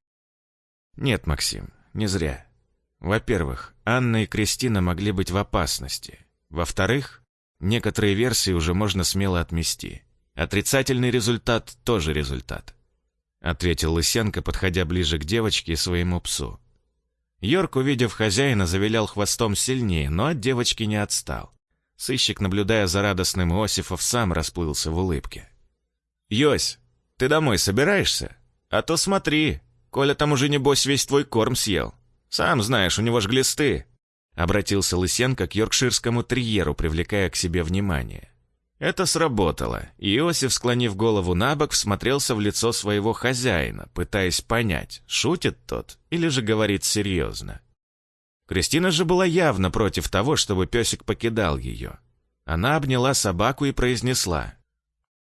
[SPEAKER 1] «Нет, Максим, не зря. Во-первых, Анна и Кристина могли быть в опасности. Во-вторых, некоторые версии уже можно смело отмести. Отрицательный результат тоже результат», — ответил Лысенко, подходя ближе к девочке и своему псу. Йорк, увидев хозяина, завилял хвостом сильнее, но от девочки не отстал. Сыщик, наблюдая за радостным Иосифов, сам расплылся в улыбке. «Йось, ты домой собираешься? А то смотри, Коля там уже, небось, весь твой корм съел. Сам знаешь, у него ж глисты!» Обратился Лысенко к йоркширскому терьеру, привлекая к себе внимание. Это сработало, и Иосиф, склонив голову на бок, всмотрелся в лицо своего хозяина, пытаясь понять, шутит тот или же говорит серьезно. Кристина же была явно против того, чтобы песик покидал ее. Она обняла собаку и произнесла.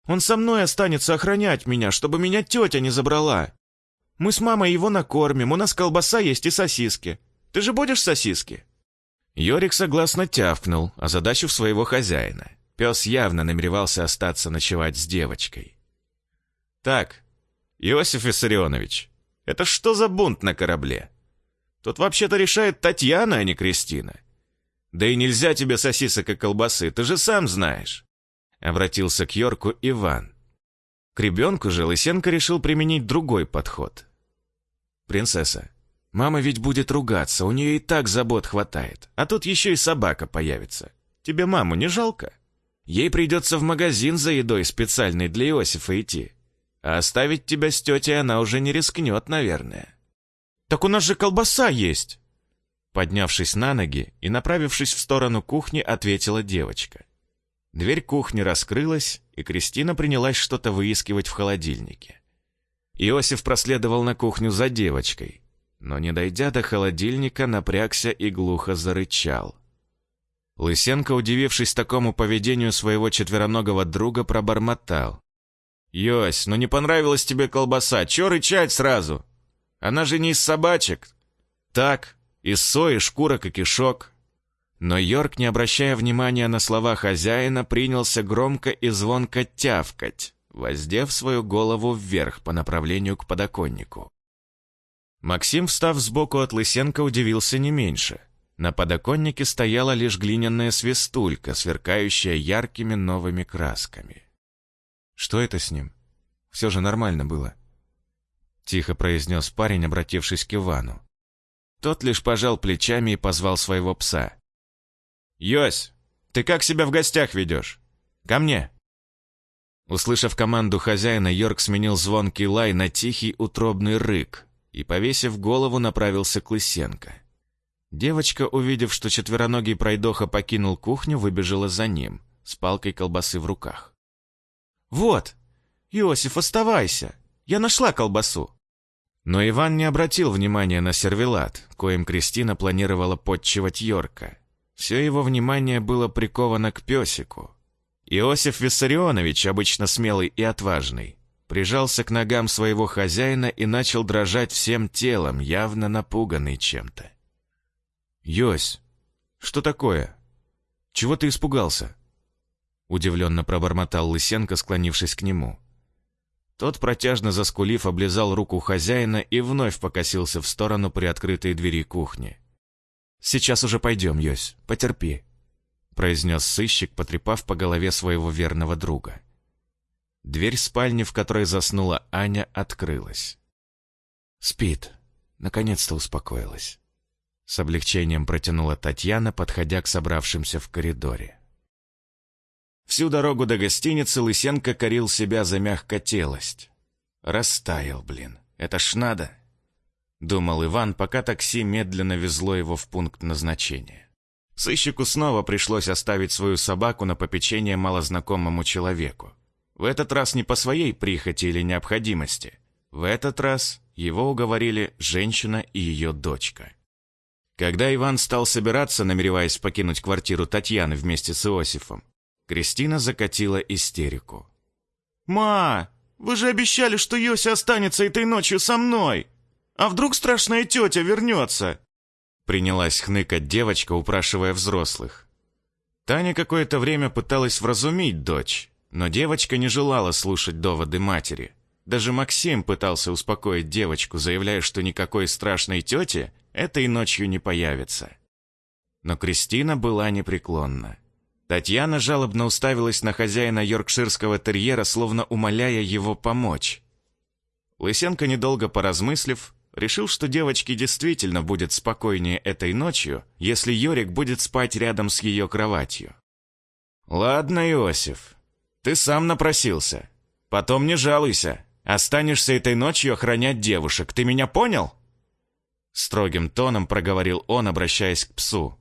[SPEAKER 1] «Он со мной останется охранять меня, чтобы меня тетя не забрала. Мы с мамой его накормим, у нас колбаса есть и сосиски. Ты же будешь сосиски?» Йорик согласно тявкнул, озадачив своего хозяина. Пес явно намеревался остаться ночевать с девочкой. «Так, Иосиф Виссарионович, это что за бунт на корабле? Тут вообще-то решает Татьяна, а не Кристина. Да и нельзя тебе сосисок и колбасы, ты же сам знаешь!» Обратился к Йорку Иван. К ребенку же Лысенко решил применить другой подход. «Принцесса, мама ведь будет ругаться, у нее и так забот хватает, а тут еще и собака появится. Тебе маму не жалко?» Ей придется в магазин за едой специальной для Иосифа идти. А оставить тебя с тетей она уже не рискнет, наверное. «Так у нас же колбаса есть!» Поднявшись на ноги и направившись в сторону кухни, ответила девочка. Дверь кухни раскрылась, и Кристина принялась что-то выискивать в холодильнике. Иосиф проследовал на кухню за девочкой, но, не дойдя до холодильника, напрягся и глухо зарычал. Лысенко, удивившись такому поведению своего четвероногого друга, пробормотал. «Йось, ну не понравилась тебе колбаса, чё рычать сразу? Она же не из собачек. Так, из сои, шкурок и кишок». Но Йорк, не обращая внимания на слова хозяина, принялся громко и звонко тявкать, воздев свою голову вверх по направлению к подоконнику. Максим, встав сбоку от Лысенко, удивился не меньше. На подоконнике стояла лишь глиняная свистулька, сверкающая яркими новыми красками. «Что это с ним? Все же нормально было», — тихо произнес парень, обратившись к Ивану. Тот лишь пожал плечами и позвал своего пса. «Йось, ты как себя в гостях ведешь? Ко мне!» Услышав команду хозяина, Йорк сменил звонкий лай на тихий утробный рык и, повесив голову, направился к Лысенко. Девочка, увидев, что четвероногий пройдоха покинул кухню, выбежала за ним, с палкой колбасы в руках. «Вот! Иосиф, оставайся! Я нашла колбасу!» Но Иван не обратил внимания на сервелат, коим Кристина планировала подчивать Йорка. Все его внимание было приковано к песику. Иосиф Виссарионович, обычно смелый и отважный, прижался к ногам своего хозяина и начал дрожать всем телом, явно напуганный чем-то. «Йось, что такое? Чего ты испугался?» Удивленно пробормотал Лысенко, склонившись к нему. Тот, протяжно заскулив, облизал руку хозяина и вновь покосился в сторону приоткрытой двери кухни. «Сейчас уже пойдем, Йось, потерпи», — произнес сыщик, потрепав по голове своего верного друга. Дверь спальни, в которой заснула Аня, открылась. «Спит. Наконец-то успокоилась». С облегчением протянула Татьяна, подходя к собравшимся в коридоре. Всю дорогу до гостиницы Лысенко корил себя за мягкотелость. Растаял, блин. Это ж надо. Думал Иван, пока такси медленно везло его в пункт назначения. Сыщику снова пришлось оставить свою собаку на попечение малознакомому человеку. В этот раз не по своей прихоти или необходимости. В этот раз его уговорили женщина и ее дочка. Когда Иван стал собираться, намереваясь покинуть квартиру Татьяны вместе с Иосифом, Кристина закатила истерику.
[SPEAKER 2] «Ма, вы же обещали, что Йося останется этой ночью со мной! А вдруг страшная тетя вернется?»
[SPEAKER 1] Принялась хныкать девочка, упрашивая взрослых. Таня какое-то время пыталась вразумить дочь, но девочка не желала слушать доводы матери. Даже Максим пытался успокоить девочку, заявляя, что никакой страшной тети этой ночью не появится. Но Кристина была непреклонна. Татьяна жалобно уставилась на хозяина йоркширского терьера, словно умоляя его помочь. Лысенко, недолго поразмыслив, решил, что девочке действительно будет спокойнее этой ночью, если Йорик будет спать рядом с ее кроватью. «Ладно, Иосиф, ты сам напросился. Потом не жалуйся. Останешься этой ночью охранять девушек. Ты меня понял?» Строгим тоном проговорил он, обращаясь к псу.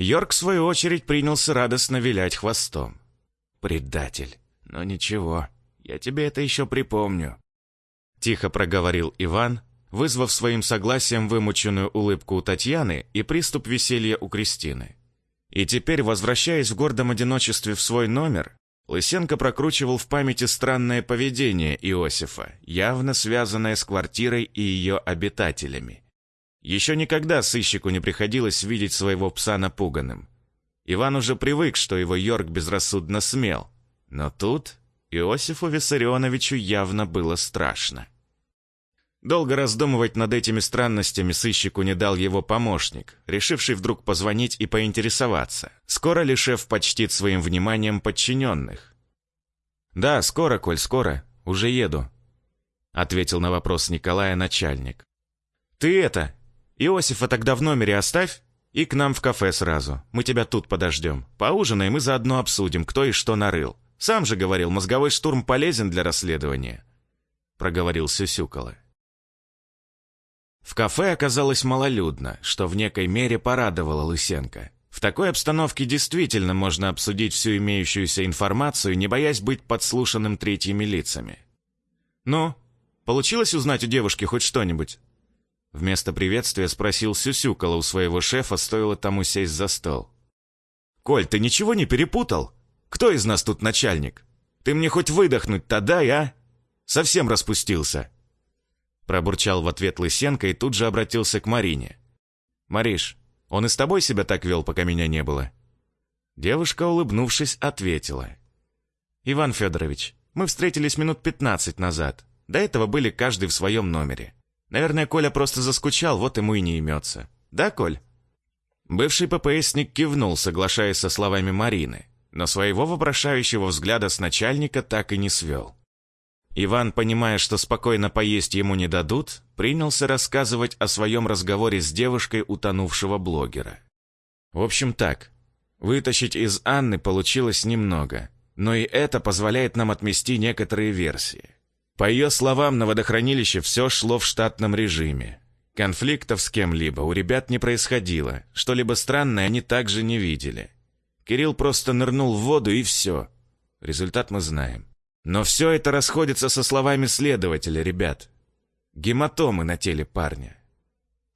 [SPEAKER 1] Йорк, в свою очередь, принялся радостно вилять хвостом. «Предатель. Но ничего, я тебе это еще припомню». Тихо проговорил Иван, вызвав своим согласием вымученную улыбку у Татьяны и приступ веселья у Кристины. И теперь, возвращаясь в гордом одиночестве в свой номер, Лысенко прокручивал в памяти странное поведение Иосифа, явно связанное с квартирой и ее обитателями. Еще никогда сыщику не приходилось видеть своего пса напуганным. Иван уже привык, что его Йорк безрассудно смел. Но тут Иосифу Виссарионовичу явно было страшно. Долго раздумывать над этими странностями сыщику не дал его помощник, решивший вдруг позвонить и поинтересоваться, скоро ли шеф почтит своим вниманием подчиненных. «Да, скоро, Коль, скоро. Уже еду», — ответил на вопрос Николая начальник. «Ты это, Иосифа тогда в номере оставь и к нам в кафе сразу. Мы тебя тут подождем. Поужинаем и заодно обсудим, кто и что нарыл. Сам же говорил, мозговой штурм полезен для расследования», — проговорил Сюсюкало. В кафе оказалось малолюдно, что в некой мере порадовало Лысенко. В такой обстановке действительно можно обсудить всю имеющуюся информацию, не боясь быть подслушанным третьими лицами. «Ну, получилось узнать у девушки хоть что-нибудь?» Вместо приветствия спросил Сюсюкала у своего шефа, стоило тому сесть за стол. «Коль, ты ничего не перепутал? Кто из нас тут начальник? Ты мне хоть выдохнуть-то дай, а? Совсем распустился!» Пробурчал в ответ Лысенко и тут же обратился к Марине. «Мариш, он и с тобой себя так вел, пока меня не было?» Девушка, улыбнувшись, ответила. «Иван Федорович, мы встретились минут пятнадцать назад. До этого были каждый в своем номере. Наверное, Коля просто заскучал, вот ему и не имется. Да, Коль?» Бывший ППСник кивнул, соглашаясь со словами Марины, но своего вопрошающего взгляда с начальника так и не свел. Иван, понимая, что спокойно поесть ему не дадут, принялся рассказывать о своем разговоре с девушкой утонувшего блогера. В общем так, вытащить из Анны получилось немного, но и это позволяет нам отмести некоторые версии. По ее словам, на водохранилище все шло в штатном режиме. Конфликтов с кем-либо у ребят не происходило, что-либо странное они также не видели. Кирилл просто нырнул в воду и все. Результат мы знаем. Но все это расходится со словами следователя, ребят. Гематомы на теле парня.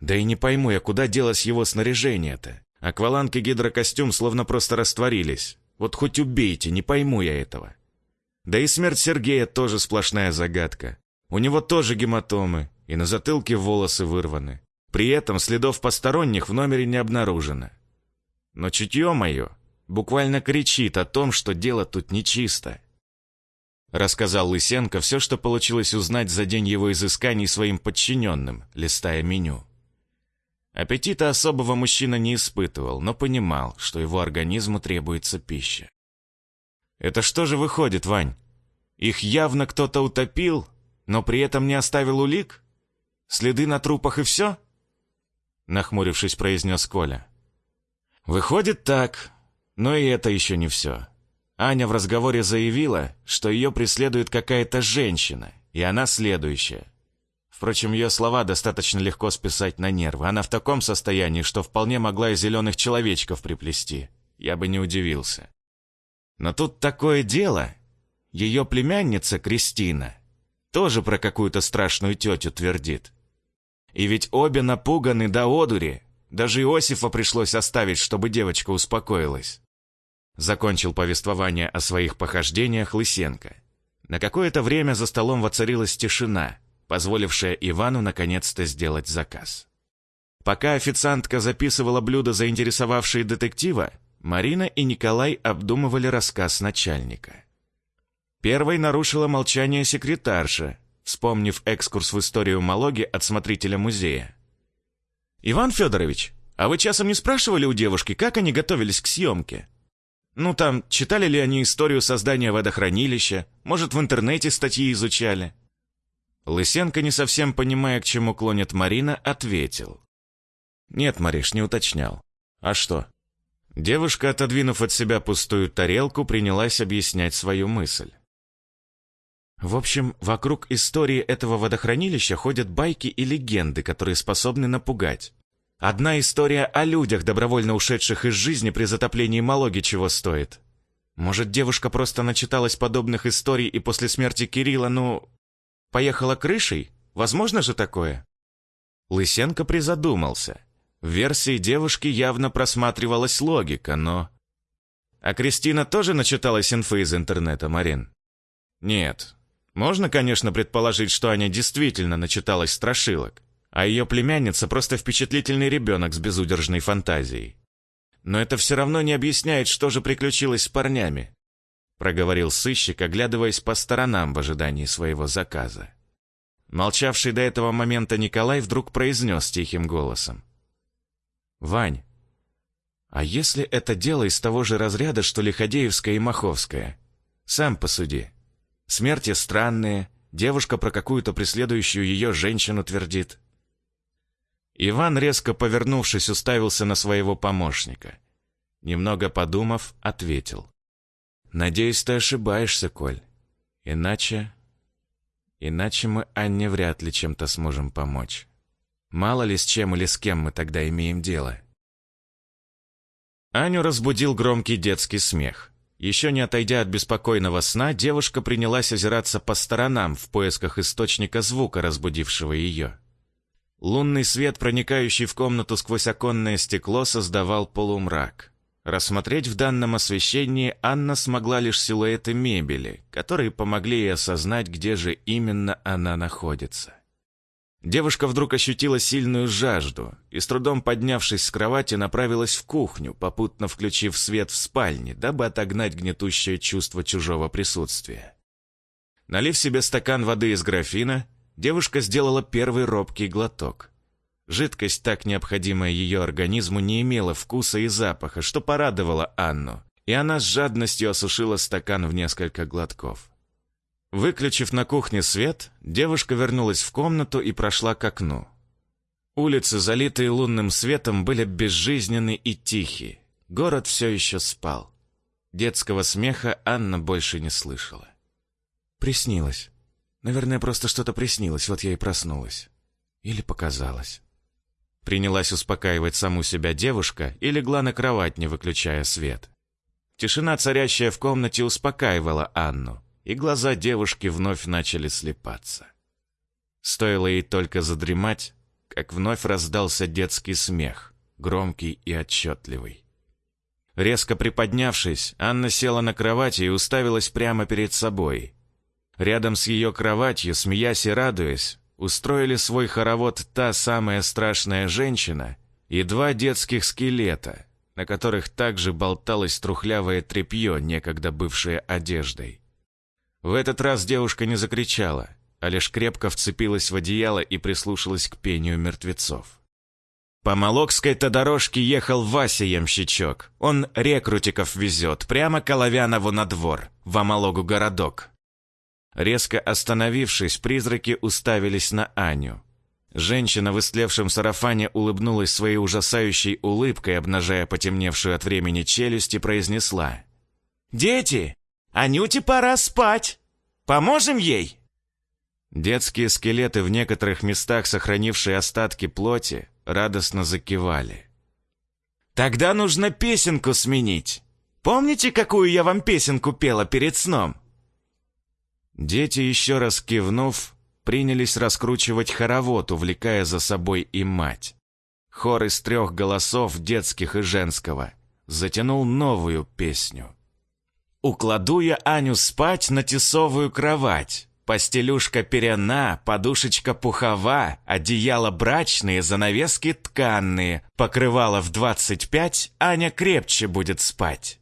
[SPEAKER 1] Да и не пойму я, куда делось его снаряжение-то. Акваланг и гидрокостюм словно просто растворились. Вот хоть убейте, не пойму я этого. Да и смерть Сергея тоже сплошная загадка. У него тоже гематомы, и на затылке волосы вырваны. При этом следов посторонних в номере не обнаружено. Но чутье мое буквально кричит о том, что дело тут нечисто. Рассказал Лысенко все, что получилось узнать за день его изысканий своим подчиненным, листая меню. Аппетита особого мужчина не испытывал, но понимал, что его организму требуется пища. «Это что же выходит, Вань? Их явно кто-то утопил, но при этом не оставил улик? Следы на трупах и все?» Нахмурившись, произнес Коля. «Выходит так, но и это еще не все». Аня в разговоре заявила, что ее преследует какая-то женщина, И она следующая. Впрочем, ее слова достаточно легко списать на нервы. Она в таком состоянии, что вполне могла и зеленых человечков приплести. Я бы не удивился. Но тут такое дело. Ее племянница Кристина тоже про какую-то страшную тетю твердит. И ведь обе напуганы до одури. Даже Иосифа пришлось оставить, чтобы девочка успокоилась. Закончил повествование о своих похождениях Лысенко. На какое-то время за столом воцарилась тишина, позволившая Ивану наконец-то сделать заказ. Пока официантка записывала блюда, заинтересовавшие детектива, Марина и Николай обдумывали рассказ начальника. Первой нарушила молчание секретарша, вспомнив экскурс в историю Малоги от смотрителя музея. «Иван Федорович, а вы часом не спрашивали у девушки, как они готовились к съемке? Ну там, читали ли они историю создания водохранилища, может, в интернете статьи изучали?» Лысенко, не совсем понимая, к чему клонит Марина, ответил. «Нет, Мариш, не уточнял. А что?» Девушка, отодвинув от себя пустую тарелку, принялась объяснять свою мысль. В общем, вокруг истории этого водохранилища ходят байки и легенды, которые способны напугать. Одна история о людях, добровольно ушедших из жизни при затоплении Малоги, чего стоит. Может, девушка просто начиталась подобных историй и после смерти Кирилла, ну, поехала крышей? Возможно же такое? Лысенко призадумался. В версии девушки явно просматривалась логика, но... А Кристина тоже начиталась инфы из интернета, Марин? Нет, можно, конечно, предположить, что Аня действительно начиталась страшилок, а ее племянница просто впечатлительный ребенок с безудержной фантазией. Но это все равно не объясняет, что же приключилось с парнями, проговорил сыщик, оглядываясь по сторонам в ожидании своего заказа. Молчавший до этого момента Николай вдруг произнес тихим голосом. «Вань, а если это дело из того же разряда, что Лиходеевская и Маховская? Сам посуди. Смерти странные, девушка про какую-то преследующую ее женщину твердит. Иван, резко повернувшись, уставился на своего помощника. Немного подумав, ответил. «Надеюсь, ты ошибаешься, Коль. Иначе... Иначе мы Анне вряд ли чем-то сможем помочь. Мало ли с чем или с кем мы тогда имеем дело». Аню разбудил громкий детский смех. Еще не отойдя от беспокойного сна, девушка принялась озираться по сторонам в поисках источника звука, разбудившего ее. Лунный свет, проникающий в комнату сквозь оконное стекло, создавал полумрак. Рассмотреть в данном освещении Анна смогла лишь силуэты мебели, которые помогли ей осознать, где же именно она находится. Девушка вдруг ощутила сильную жажду и, с трудом поднявшись с кровати, направилась в кухню, попутно включив свет в спальне, дабы отогнать гнетущее чувство чужого присутствия. Налив себе стакан воды из графина, девушка сделала первый робкий глоток. Жидкость, так необходимая ее организму, не имела вкуса и запаха, что порадовало Анну, и она с жадностью осушила стакан в несколько глотков. Выключив на кухне свет, девушка вернулась в комнату и прошла к окну. Улицы, залитые лунным светом, были безжизненны и тихие. Город все еще спал. Детского смеха Анна больше не слышала. Приснилось. Наверное, просто что-то приснилось, вот я и проснулась. Или показалось. Принялась успокаивать саму себя девушка и легла на кровать, не выключая свет. Тишина, царящая в комнате, успокаивала Анну и глаза девушки вновь начали слепаться. Стоило ей только задремать, как вновь раздался детский смех, громкий и отчетливый. Резко приподнявшись, Анна села на кровати и уставилась прямо перед собой. Рядом с ее кроватью, смеясь и радуясь, устроили свой хоровод та самая страшная женщина и два детских скелета, на которых также болталось трухлявое тряпье, некогда бывшее одеждой. В этот раз девушка не закричала, а лишь крепко вцепилась в одеяло и прислушалась к пению мертвецов. По Молокской-то дорожке ехал Вася Ямщичок. Он рекрутиков везет, прямо к Оловянову на двор, в Амалогу городок. Резко остановившись, призраки уставились на Аню. Женщина в истлевшем сарафане улыбнулась своей ужасающей улыбкой, обнажая потемневшую от времени челюсть, и произнесла. «Дети, Анюте пора спать. Поможем ей?» Детские скелеты в некоторых местах, сохранившие остатки плоти, радостно закивали. «Тогда нужно песенку сменить. Помните, какую я вам песенку пела перед сном?» Дети, еще раз кивнув, принялись раскручивать хоровод, увлекая за собой и мать. Хор из трех голосов, детских и женского, затянул новую песню. «Укладу я Аню спать на тесовую кровать, Постелюшка перена, подушечка пухова, одеяло брачные, занавески тканные, покрывало в двадцать пять, Аня крепче будет спать.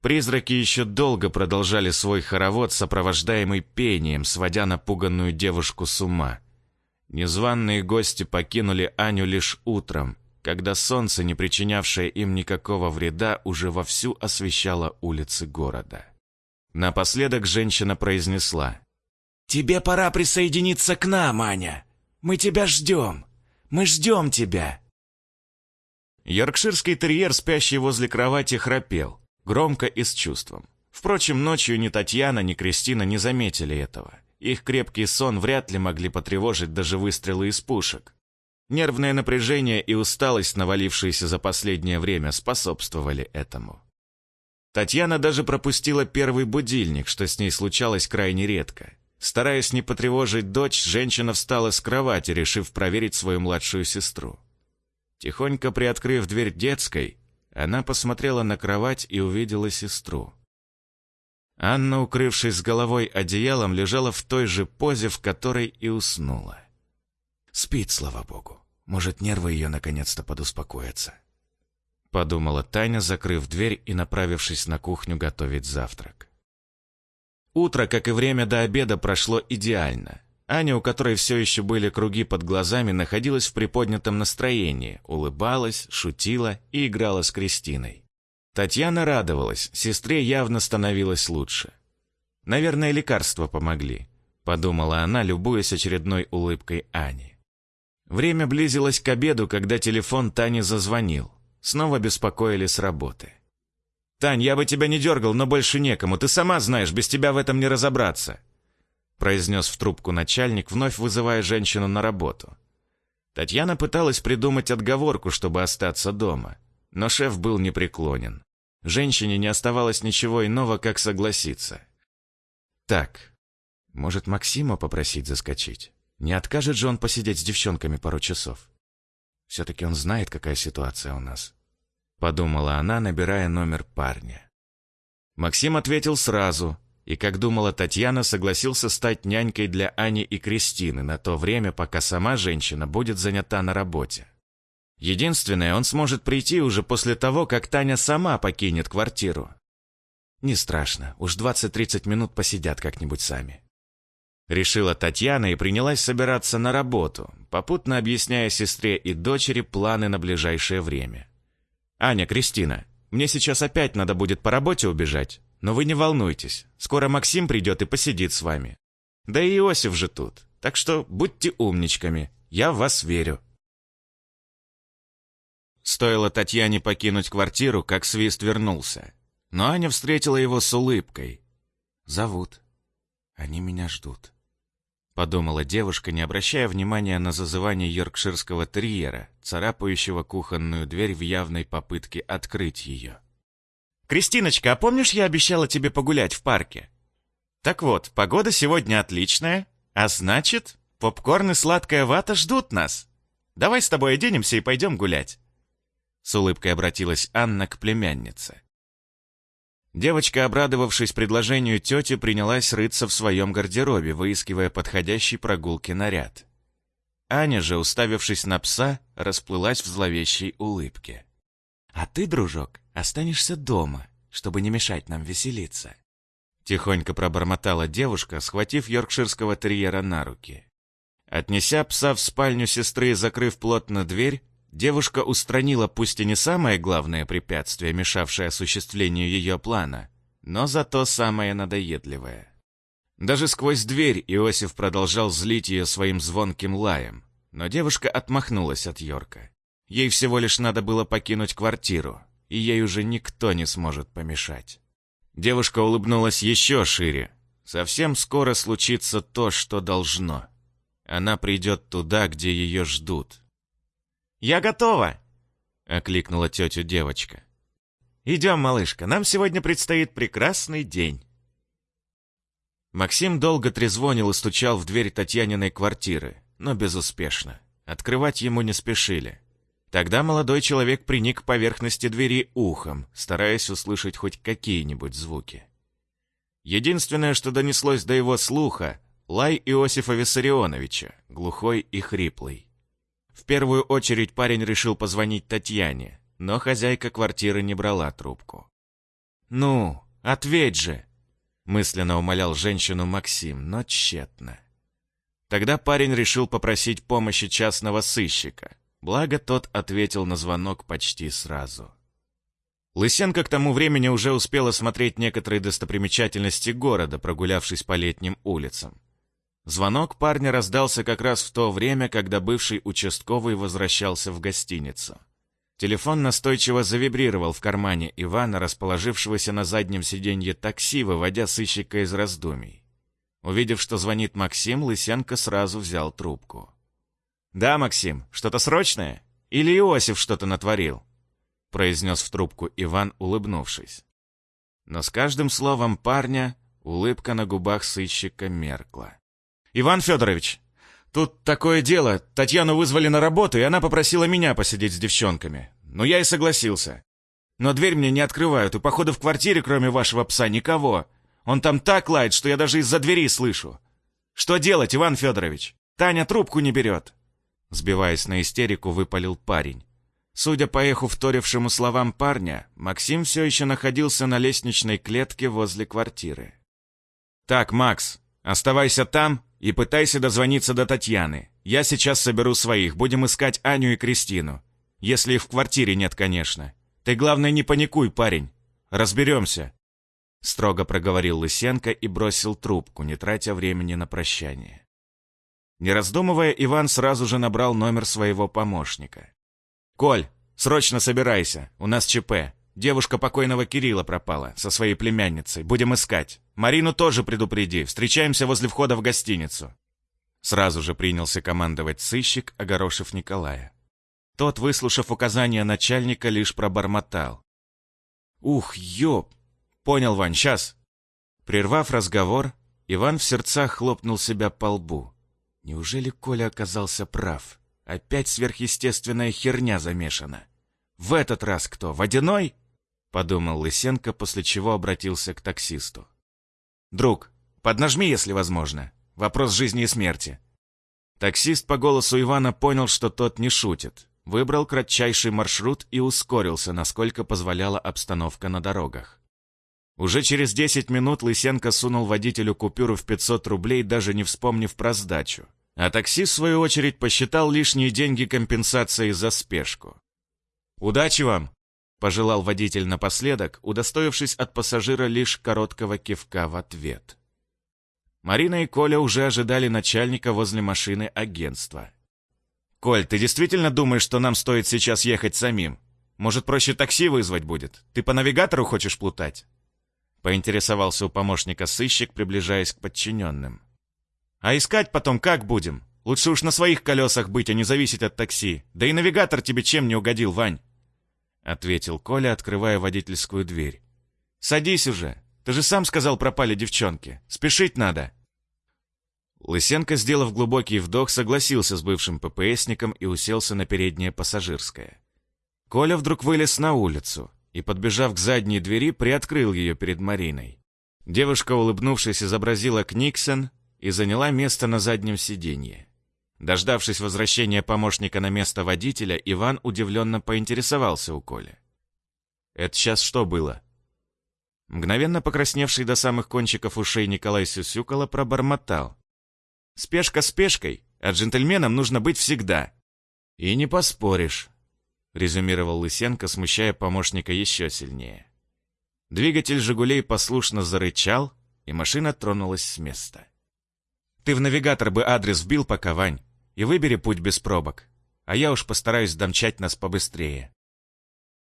[SPEAKER 1] Призраки еще долго продолжали свой хоровод, сопровождаемый пением, сводя напуганную девушку с ума. Незваные гости покинули Аню лишь утром, когда солнце, не причинявшее им никакого вреда, уже вовсю освещало улицы города. Напоследок женщина произнесла «Тебе пора присоединиться к нам, Аня. Мы тебя ждем. Мы ждем тебя». Йоркширский терьер, спящий возле кровати, храпел, громко и с чувством. Впрочем, ночью ни Татьяна, ни Кристина не заметили этого. Их крепкий сон вряд ли могли потревожить даже выстрелы из пушек. Нервное напряжение и усталость, навалившиеся за последнее время, способствовали этому. Татьяна даже пропустила первый будильник, что с ней случалось крайне редко. Стараясь не потревожить дочь, женщина встала с кровати, решив проверить свою младшую сестру. Тихонько приоткрыв дверь детской, она посмотрела на кровать и увидела сестру. Анна, укрывшись головой одеялом, лежала в той же позе, в которой и уснула. Спит, слава богу. Может, нервы ее наконец-то подуспокоятся подумала Таня, закрыв дверь и направившись на кухню готовить завтрак. Утро, как и время до обеда, прошло идеально. Аня, у которой все еще были круги под глазами, находилась в приподнятом настроении, улыбалась, шутила и играла с Кристиной. Татьяна радовалась, сестре явно становилось лучше. «Наверное, лекарства помогли», — подумала она, любуясь очередной улыбкой Ани. Время близилось к обеду, когда телефон Тани зазвонил снова беспокоили с работы. «Тань, я бы тебя не дергал, но больше некому. Ты сама знаешь, без тебя в этом не разобраться», произнес в трубку начальник, вновь вызывая женщину на работу. Татьяна пыталась придумать отговорку, чтобы остаться дома, но шеф был непреклонен. Женщине не оставалось ничего иного, как согласиться. «Так, может, Максима попросить заскочить? Не откажет же он посидеть с девчонками пару часов?» Все-таки он знает, какая ситуация у нас. Подумала она, набирая номер парня. Максим ответил сразу, и, как думала Татьяна, согласился стать нянькой для Ани и Кристины на то время, пока сама женщина будет занята на работе. Единственное, он сможет прийти уже после того, как Таня сама покинет квартиру. Не страшно, уж 20-30 минут посидят как-нибудь сами. Решила Татьяна и принялась собираться на работу, попутно объясняя сестре и дочери планы на ближайшее время. «Аня, Кристина, мне сейчас опять надо будет по работе убежать, но вы не волнуйтесь, скоро Максим придет и посидит с вами. Да и Иосиф же тут, так что будьте умничками, я в вас верю». Стоило Татьяне покинуть квартиру, как свист вернулся. Но Аня встретила его с улыбкой. «Зовут. Они меня ждут». — подумала девушка, не обращая внимания на зазывание йоркширского терьера, царапающего кухонную дверь в явной попытке открыть ее. «Кристиночка, а помнишь, я обещала тебе погулять в парке?» «Так вот, погода сегодня отличная, а значит, попкорн и сладкая вата ждут нас. Давай с тобой оденемся и пойдем гулять». С улыбкой обратилась Анна к племяннице. Девочка, обрадовавшись предложению тети, принялась рыться в своем гардеробе, выискивая подходящий прогулке наряд. Аня же, уставившись на пса, расплылась в зловещей улыбке. «А ты, дружок, останешься дома, чтобы не мешать нам веселиться», тихонько пробормотала девушка, схватив йоркширского терьера на руки. Отнеся пса в спальню сестры и закрыв плотно дверь, Девушка устранила пусть и не самое главное препятствие, мешавшее осуществлению ее плана, но зато самое надоедливое. Даже сквозь дверь Иосиф продолжал злить ее своим звонким лаем, но девушка отмахнулась от Йорка. Ей всего лишь надо было покинуть квартиру, и ей уже никто не сможет помешать. Девушка улыбнулась еще шире, совсем скоро случится то, что должно. Она придет туда, где ее ждут.
[SPEAKER 2] «Я готова!»
[SPEAKER 1] — окликнула тетю девочка.
[SPEAKER 2] «Идем, малышка, нам сегодня предстоит прекрасный день».
[SPEAKER 1] Максим долго трезвонил и стучал в дверь Татьяниной квартиры, но безуспешно. Открывать ему не спешили. Тогда молодой человек приник к поверхности двери ухом, стараясь услышать хоть какие-нибудь звуки. Единственное, что донеслось до его слуха, лай Иосифа Виссарионовича, глухой и хриплый. В первую очередь парень решил позвонить Татьяне, но хозяйка квартиры не брала трубку. «Ну, ответь же!» — мысленно умолял женщину Максим, но тщетно. Тогда парень решил попросить помощи частного сыщика, благо тот ответил на звонок почти сразу. Лысенко к тому времени уже успел осмотреть некоторые достопримечательности города, прогулявшись по летним улицам. Звонок парня раздался как раз в то время, когда бывший участковый возвращался в гостиницу. Телефон настойчиво завибрировал в кармане Ивана, расположившегося на заднем сиденье такси, выводя сыщика из раздумий. Увидев, что звонит Максим, Лысенко сразу взял трубку.
[SPEAKER 2] «Да, Максим, что-то срочное? Или Иосиф что-то натворил?»
[SPEAKER 1] произнес в трубку Иван, улыбнувшись. Но с каждым словом парня улыбка на губах сыщика меркла.
[SPEAKER 2] «Иван Федорович, тут такое дело. Татьяну вызвали на работу, и она попросила меня посидеть с девчонками. Но я и согласился. Но дверь мне не открывают, и походу в квартире, кроме вашего пса, никого. Он там так лает, что я даже из-за двери слышу. Что делать, Иван Федорович? Таня трубку не берет!»
[SPEAKER 1] Сбиваясь на истерику, выпалил парень. Судя по эху вторившему словам парня, Максим все еще находился на лестничной клетке возле квартиры.
[SPEAKER 2] «Так, Макс, оставайся там и пытайся дозвониться до Татьяны. Я сейчас соберу своих, будем искать Аню и Кристину. Если их в квартире нет, конечно. Ты, главное, не паникуй, парень. Разберемся».
[SPEAKER 1] Строго проговорил Лысенко и бросил трубку, не тратя времени на прощание. Не раздумывая, Иван сразу же набрал номер своего помощника.
[SPEAKER 2] «Коль, срочно собирайся, у нас ЧП. Девушка покойного Кирилла пропала со своей племянницей. Будем искать. Марину тоже предупреди. Встречаемся возле входа в гостиницу».
[SPEAKER 1] Сразу же принялся командовать сыщик, огорошив Николая.
[SPEAKER 2] Тот, выслушав указания начальника, лишь пробормотал. «Ух, ёб! Понял, Вань, сейчас!»
[SPEAKER 1] Прервав разговор, Иван в сердцах хлопнул себя по лбу. Неужели Коля оказался прав? Опять сверхъестественная херня замешана. В этот раз кто, водяной? Подумал Лысенко, после чего обратился к таксисту.
[SPEAKER 2] «Друг, поднажми, если возможно. Вопрос жизни и смерти».
[SPEAKER 1] Таксист по голосу Ивана понял, что тот не шутит. Выбрал кратчайший маршрут и ускорился, насколько позволяла обстановка на дорогах. Уже через 10 минут Лысенко сунул водителю купюру в 500 рублей, даже не вспомнив про сдачу. А такси, в свою очередь, посчитал лишние деньги компенсацией за спешку.
[SPEAKER 2] «Удачи вам!»
[SPEAKER 1] — пожелал водитель напоследок, удостоившись от пассажира лишь короткого кивка в ответ. Марина и Коля уже ожидали начальника возле машины агентства.
[SPEAKER 2] «Коль, ты действительно думаешь, что нам стоит сейчас ехать самим? Может, проще такси вызвать будет? Ты по навигатору хочешь плутать?»
[SPEAKER 1] Поинтересовался у помощника сыщик, приближаясь к подчиненным.
[SPEAKER 2] А искать потом как будем? Лучше уж на своих колесах быть, а не зависеть от такси. Да и навигатор тебе чем не угодил, Вань?»
[SPEAKER 1] Ответил Коля, открывая водительскую дверь.
[SPEAKER 2] «Садись уже. Ты же сам сказал, пропали девчонки. Спешить надо».
[SPEAKER 1] Лысенко, сделав глубокий вдох, согласился с бывшим ППСником и уселся на переднее пассажирское. Коля вдруг вылез на улицу и, подбежав к задней двери, приоткрыл ее перед Мариной. Девушка, улыбнувшись, изобразила Книксон, и заняла место на заднем сиденье. Дождавшись возвращения помощника на место водителя, Иван удивленно поинтересовался у Коли. «Это сейчас что было?» Мгновенно покрасневший до самых кончиков ушей Николай Сюсюкало пробормотал.
[SPEAKER 2] «Спешка спешкой, а джентльменам нужно быть всегда».
[SPEAKER 1] «И не поспоришь», — резюмировал Лысенко, смущая помощника еще сильнее. Двигатель «Жигулей» послушно зарычал, и машина тронулась с места.
[SPEAKER 2] Ты в навигатор бы адрес вбил пока, Вань, и выбери путь без пробок. А я уж постараюсь домчать нас побыстрее.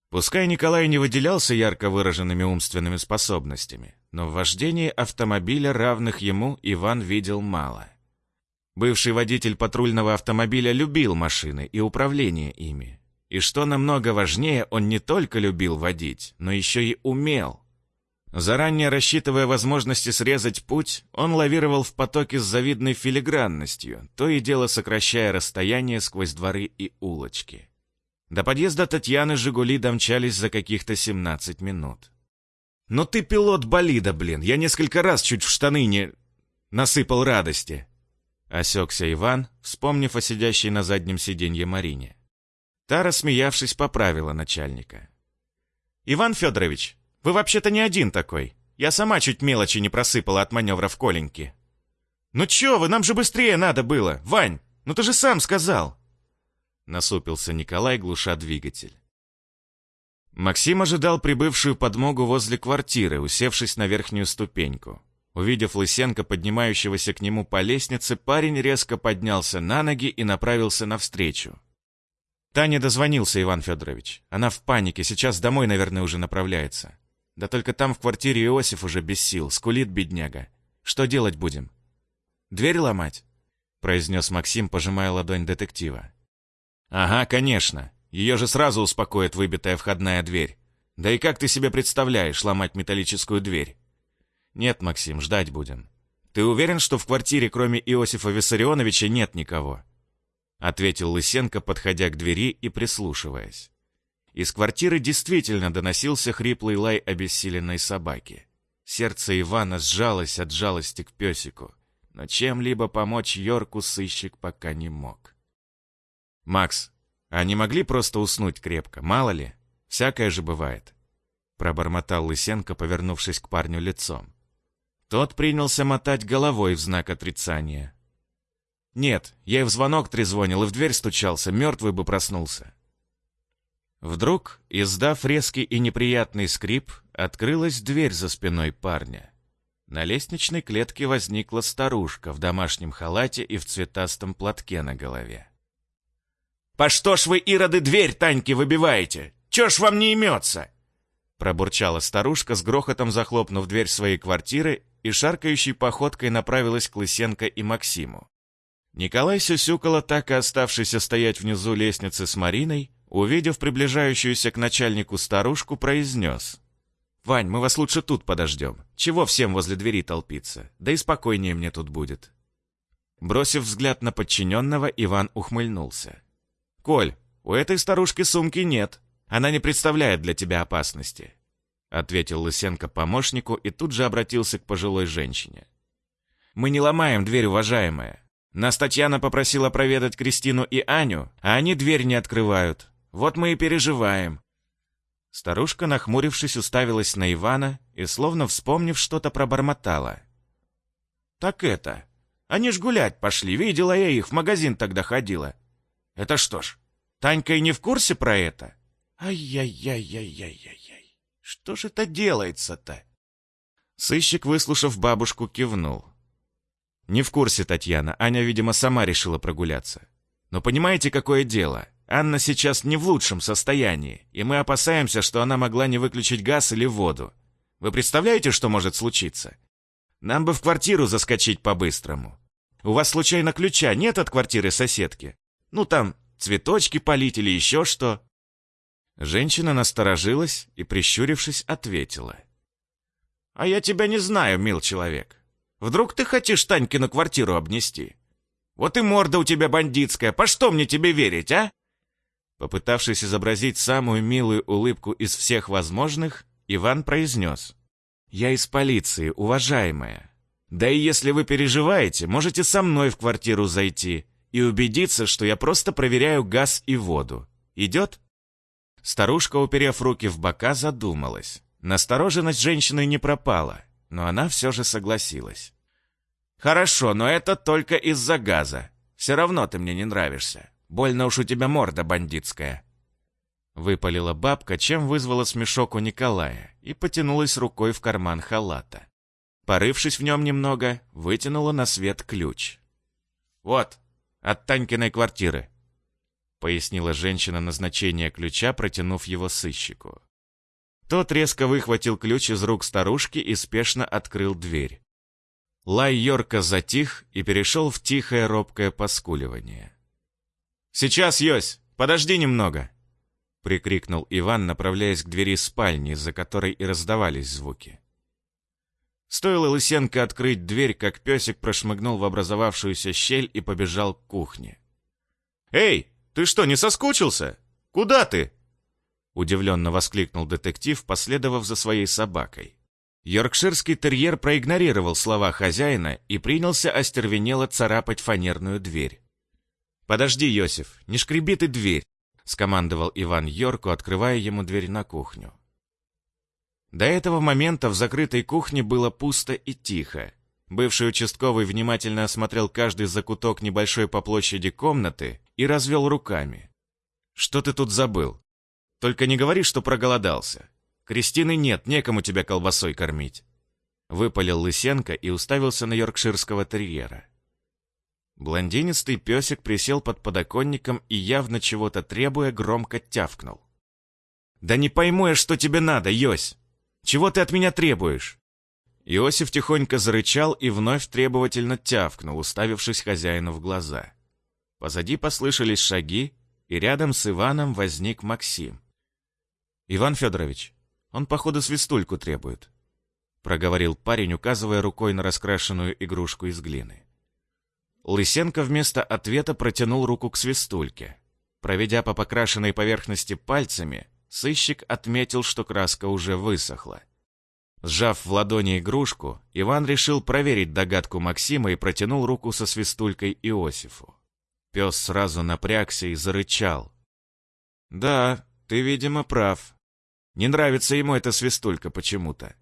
[SPEAKER 1] Пускай Николай не выделялся ярко выраженными умственными способностями, но в вождении автомобиля равных ему Иван видел мало. Бывший водитель патрульного автомобиля любил машины и управление ими. И что намного важнее, он не только любил водить, но еще и умел. Заранее рассчитывая возможности срезать путь, он лавировал в потоке с завидной филигранностью, то и дело сокращая расстояние сквозь дворы и улочки. До подъезда Татьяны «Жигули» домчались за каких-то 17 минут. «Но ты пилот болида, блин! Я несколько раз чуть в штаны не... насыпал радости!» Осекся Иван, вспомнив о сидящей на заднем сиденье Марине. Та, рассмеявшись, поправила начальника. «Иван Федорович, вы вообще-то не один такой. Я сама чуть мелочи не просыпала от маневров Коленьки». «Ну чё вы, нам же быстрее надо было! Вань, ну ты же сам сказал!» Насупился Николай, глуша двигатель. Максим ожидал прибывшую подмогу возле квартиры, усевшись на верхнюю ступеньку. Увидев Лысенко, поднимающегося к нему по лестнице, парень резко поднялся на ноги и направился навстречу. Таня дозвонился, Иван Федорович. Она в панике, сейчас домой, наверное, уже направляется. Да только там в квартире Иосиф уже без сил, скулит бедняга. Что делать будем? Дверь ломать? произнес Максим, пожимая ладонь детектива. Ага, конечно. Ее же сразу успокоит выбитая входная дверь. Да и как ты себе представляешь ломать металлическую дверь? Нет, Максим, ждать будем. Ты уверен, что в квартире кроме Иосифа Виссарионовича нет никого? Ответил Лысенко, подходя к двери и прислушиваясь. Из квартиры действительно доносился хриплый лай обессиленной собаки. Сердце Ивана сжалось от жалости к песику, но чем-либо помочь Йорку сыщик пока не мог. «Макс, а не могли просто уснуть крепко, мало ли? Всякое же бывает», — пробормотал Лысенко, повернувшись к парню лицом. Тот принялся мотать головой в знак отрицания. «Нет, я и в звонок трезвонил, и в дверь стучался, мертвый бы проснулся». Вдруг, издав резкий и неприятный скрип, открылась дверь за спиной парня. На лестничной клетке возникла старушка в домашнем халате и в цветастом платке на голове. «По что ж вы, ироды, дверь Таньки выбиваете? Чё ж вам не имется?» Пробурчала старушка, с грохотом захлопнув дверь своей квартиры и шаркающей походкой направилась к Лысенко и Максиму. Николай сюсюкала, так и оставшийся стоять внизу лестницы с Мариной, увидев приближающуюся к начальнику старушку, произнес. «Вань, мы вас лучше тут подождем. Чего всем возле двери толпиться? Да и спокойнее мне тут будет». Бросив взгляд на подчиненного, Иван ухмыльнулся. «Коль, у этой старушки сумки нет. Она не представляет для тебя опасности ответил Лысенко помощнику и тут же обратился к пожилой женщине. «Мы не ломаем дверь, уважаемая. Нас Татьяна попросила проведать Кристину и Аню, а они дверь не открывают. Вот мы и переживаем». Старушка, нахмурившись, уставилась на Ивана и, словно вспомнив, что-то пробормотала. «Так это... Они ж гулять пошли, видела я их, в магазин тогда ходила. Это что ж, Танька и не в курсе про это? Ай-яй-яй-яй-яй-яй-яй!» Что же это делается-то?» Сыщик, выслушав бабушку, кивнул. «Не в курсе, Татьяна. Аня, видимо, сама решила прогуляться. Но понимаете, какое дело? Анна сейчас не в лучшем состоянии, и мы опасаемся, что она могла не выключить газ или воду. Вы представляете, что может случиться? Нам бы в квартиру заскочить по-быстрому. У вас, случайно, ключа нет от квартиры соседки? Ну, там, цветочки полить или еще что?» Женщина насторожилась и, прищурившись, ответила. «А я тебя не знаю, мил человек. Вдруг ты хочешь Танькину квартиру обнести? Вот и морда у тебя бандитская, по что мне тебе верить, а?» Попытавшись изобразить самую милую улыбку из всех возможных, Иван произнес. «Я из полиции, уважаемая. Да и если вы переживаете, можете со мной в квартиру зайти и убедиться, что я просто проверяю газ и воду. Идет?» Старушка, уперев руки в бока, задумалась. Настороженность женщины не пропала, но она все же согласилась. «Хорошо, но это только из-за газа. Все равно ты мне не нравишься. Больно уж у тебя морда бандитская». Выпалила бабка, чем вызвала смешок у Николая, и потянулась рукой в карман халата. Порывшись в нем немного, вытянула на свет ключ. «Вот, от Танькиной квартиры пояснила женщина назначение ключа, протянув его сыщику. Тот резко выхватил ключ из рук старушки и спешно открыл дверь. Лай Йорка затих и перешел в тихое робкое поскуливание.
[SPEAKER 2] «Сейчас, Йось, подожди немного!»
[SPEAKER 1] прикрикнул Иван, направляясь к двери спальни, из-за которой и раздавались звуки. Стоило Лысенко открыть дверь, как песик прошмыгнул в образовавшуюся щель и побежал к кухне.
[SPEAKER 2] «Эй, ты что, не соскучился? Куда ты?»
[SPEAKER 1] Удивленно воскликнул детектив, последовав за своей собакой. Йоркширский терьер проигнорировал слова хозяина и принялся остервенело царапать фанерную дверь. «Подожди, Йосиф, не шкреби ты дверь!» — скомандовал Иван Йорку, открывая ему дверь на кухню. До этого момента в закрытой кухне было пусто и тихо. Бывший участковый внимательно осмотрел каждый закуток небольшой по площади комнаты и развел руками. «Что ты тут забыл? Только не говори, что проголодался. Кристины нет, некому тебя колбасой кормить». Выпалил Лысенко и уставился на йоркширского терьера. Блондинистый песик присел под подоконником и, явно чего-то требуя, громко тявкнул. «Да не пойму я, что тебе надо, Йось! Чего ты от меня требуешь?» Иосиф тихонько зарычал и вновь требовательно тявкнул, уставившись хозяину в глаза. Позади послышались шаги, и рядом с Иваном возник Максим. «Иван Федорович, он, походу, свистульку требует», — проговорил парень, указывая рукой на раскрашенную игрушку из глины. Лысенко вместо ответа протянул руку к свистульке. Проведя по покрашенной поверхности пальцами, сыщик отметил, что краска уже высохла. Сжав в ладони игрушку, Иван решил проверить догадку Максима и протянул руку со свистулькой Иосифу. Пес сразу напрягся и зарычал. «Да, ты, видимо, прав. Не нравится ему эта свистулька почему-то.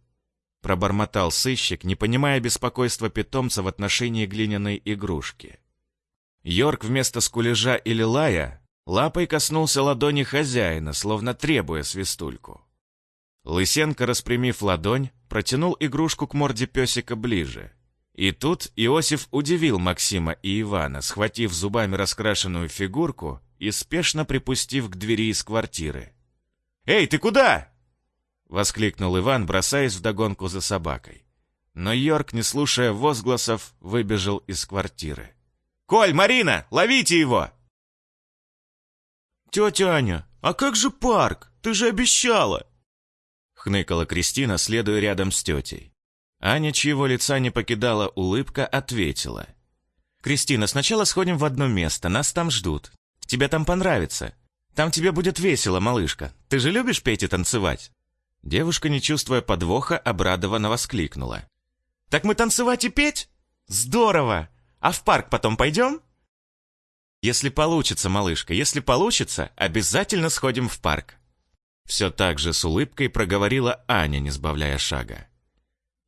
[SPEAKER 1] Пробормотал сыщик, не понимая беспокойства питомца в отношении глиняной игрушки. Йорк вместо скулежа или лая лапой коснулся ладони хозяина, словно требуя свистульку. Лысенко, распрямив ладонь, протянул игрушку к морде песика ближе. И тут Иосиф удивил Максима и Ивана, схватив зубами раскрашенную фигурку и спешно припустив к двери из квартиры.
[SPEAKER 2] «Эй, ты куда?»
[SPEAKER 1] Воскликнул Иван, бросаясь вдогонку за собакой. Но Йорк, не слушая возгласов, выбежал из квартиры.
[SPEAKER 2] «Коль, Марина, ловите его!»
[SPEAKER 4] «Тетя Аня, а как же парк? Ты же обещала!»
[SPEAKER 1] Хныкала Кристина, следуя рядом с тетей. Аня, чьего лица не покидала улыбка, ответила.
[SPEAKER 4] «Кристина, сначала сходим в одно место, нас там ждут. Тебе там понравится. Там тебе будет весело, малышка. Ты же любишь петь и танцевать?»
[SPEAKER 1] Девушка, не чувствуя подвоха, обрадованно воскликнула.
[SPEAKER 4] «Так мы танцевать и петь? Здорово! А в парк потом пойдем?»
[SPEAKER 1] «Если получится, малышка, если получится, обязательно сходим в парк». Все так же с улыбкой проговорила Аня, не сбавляя шага.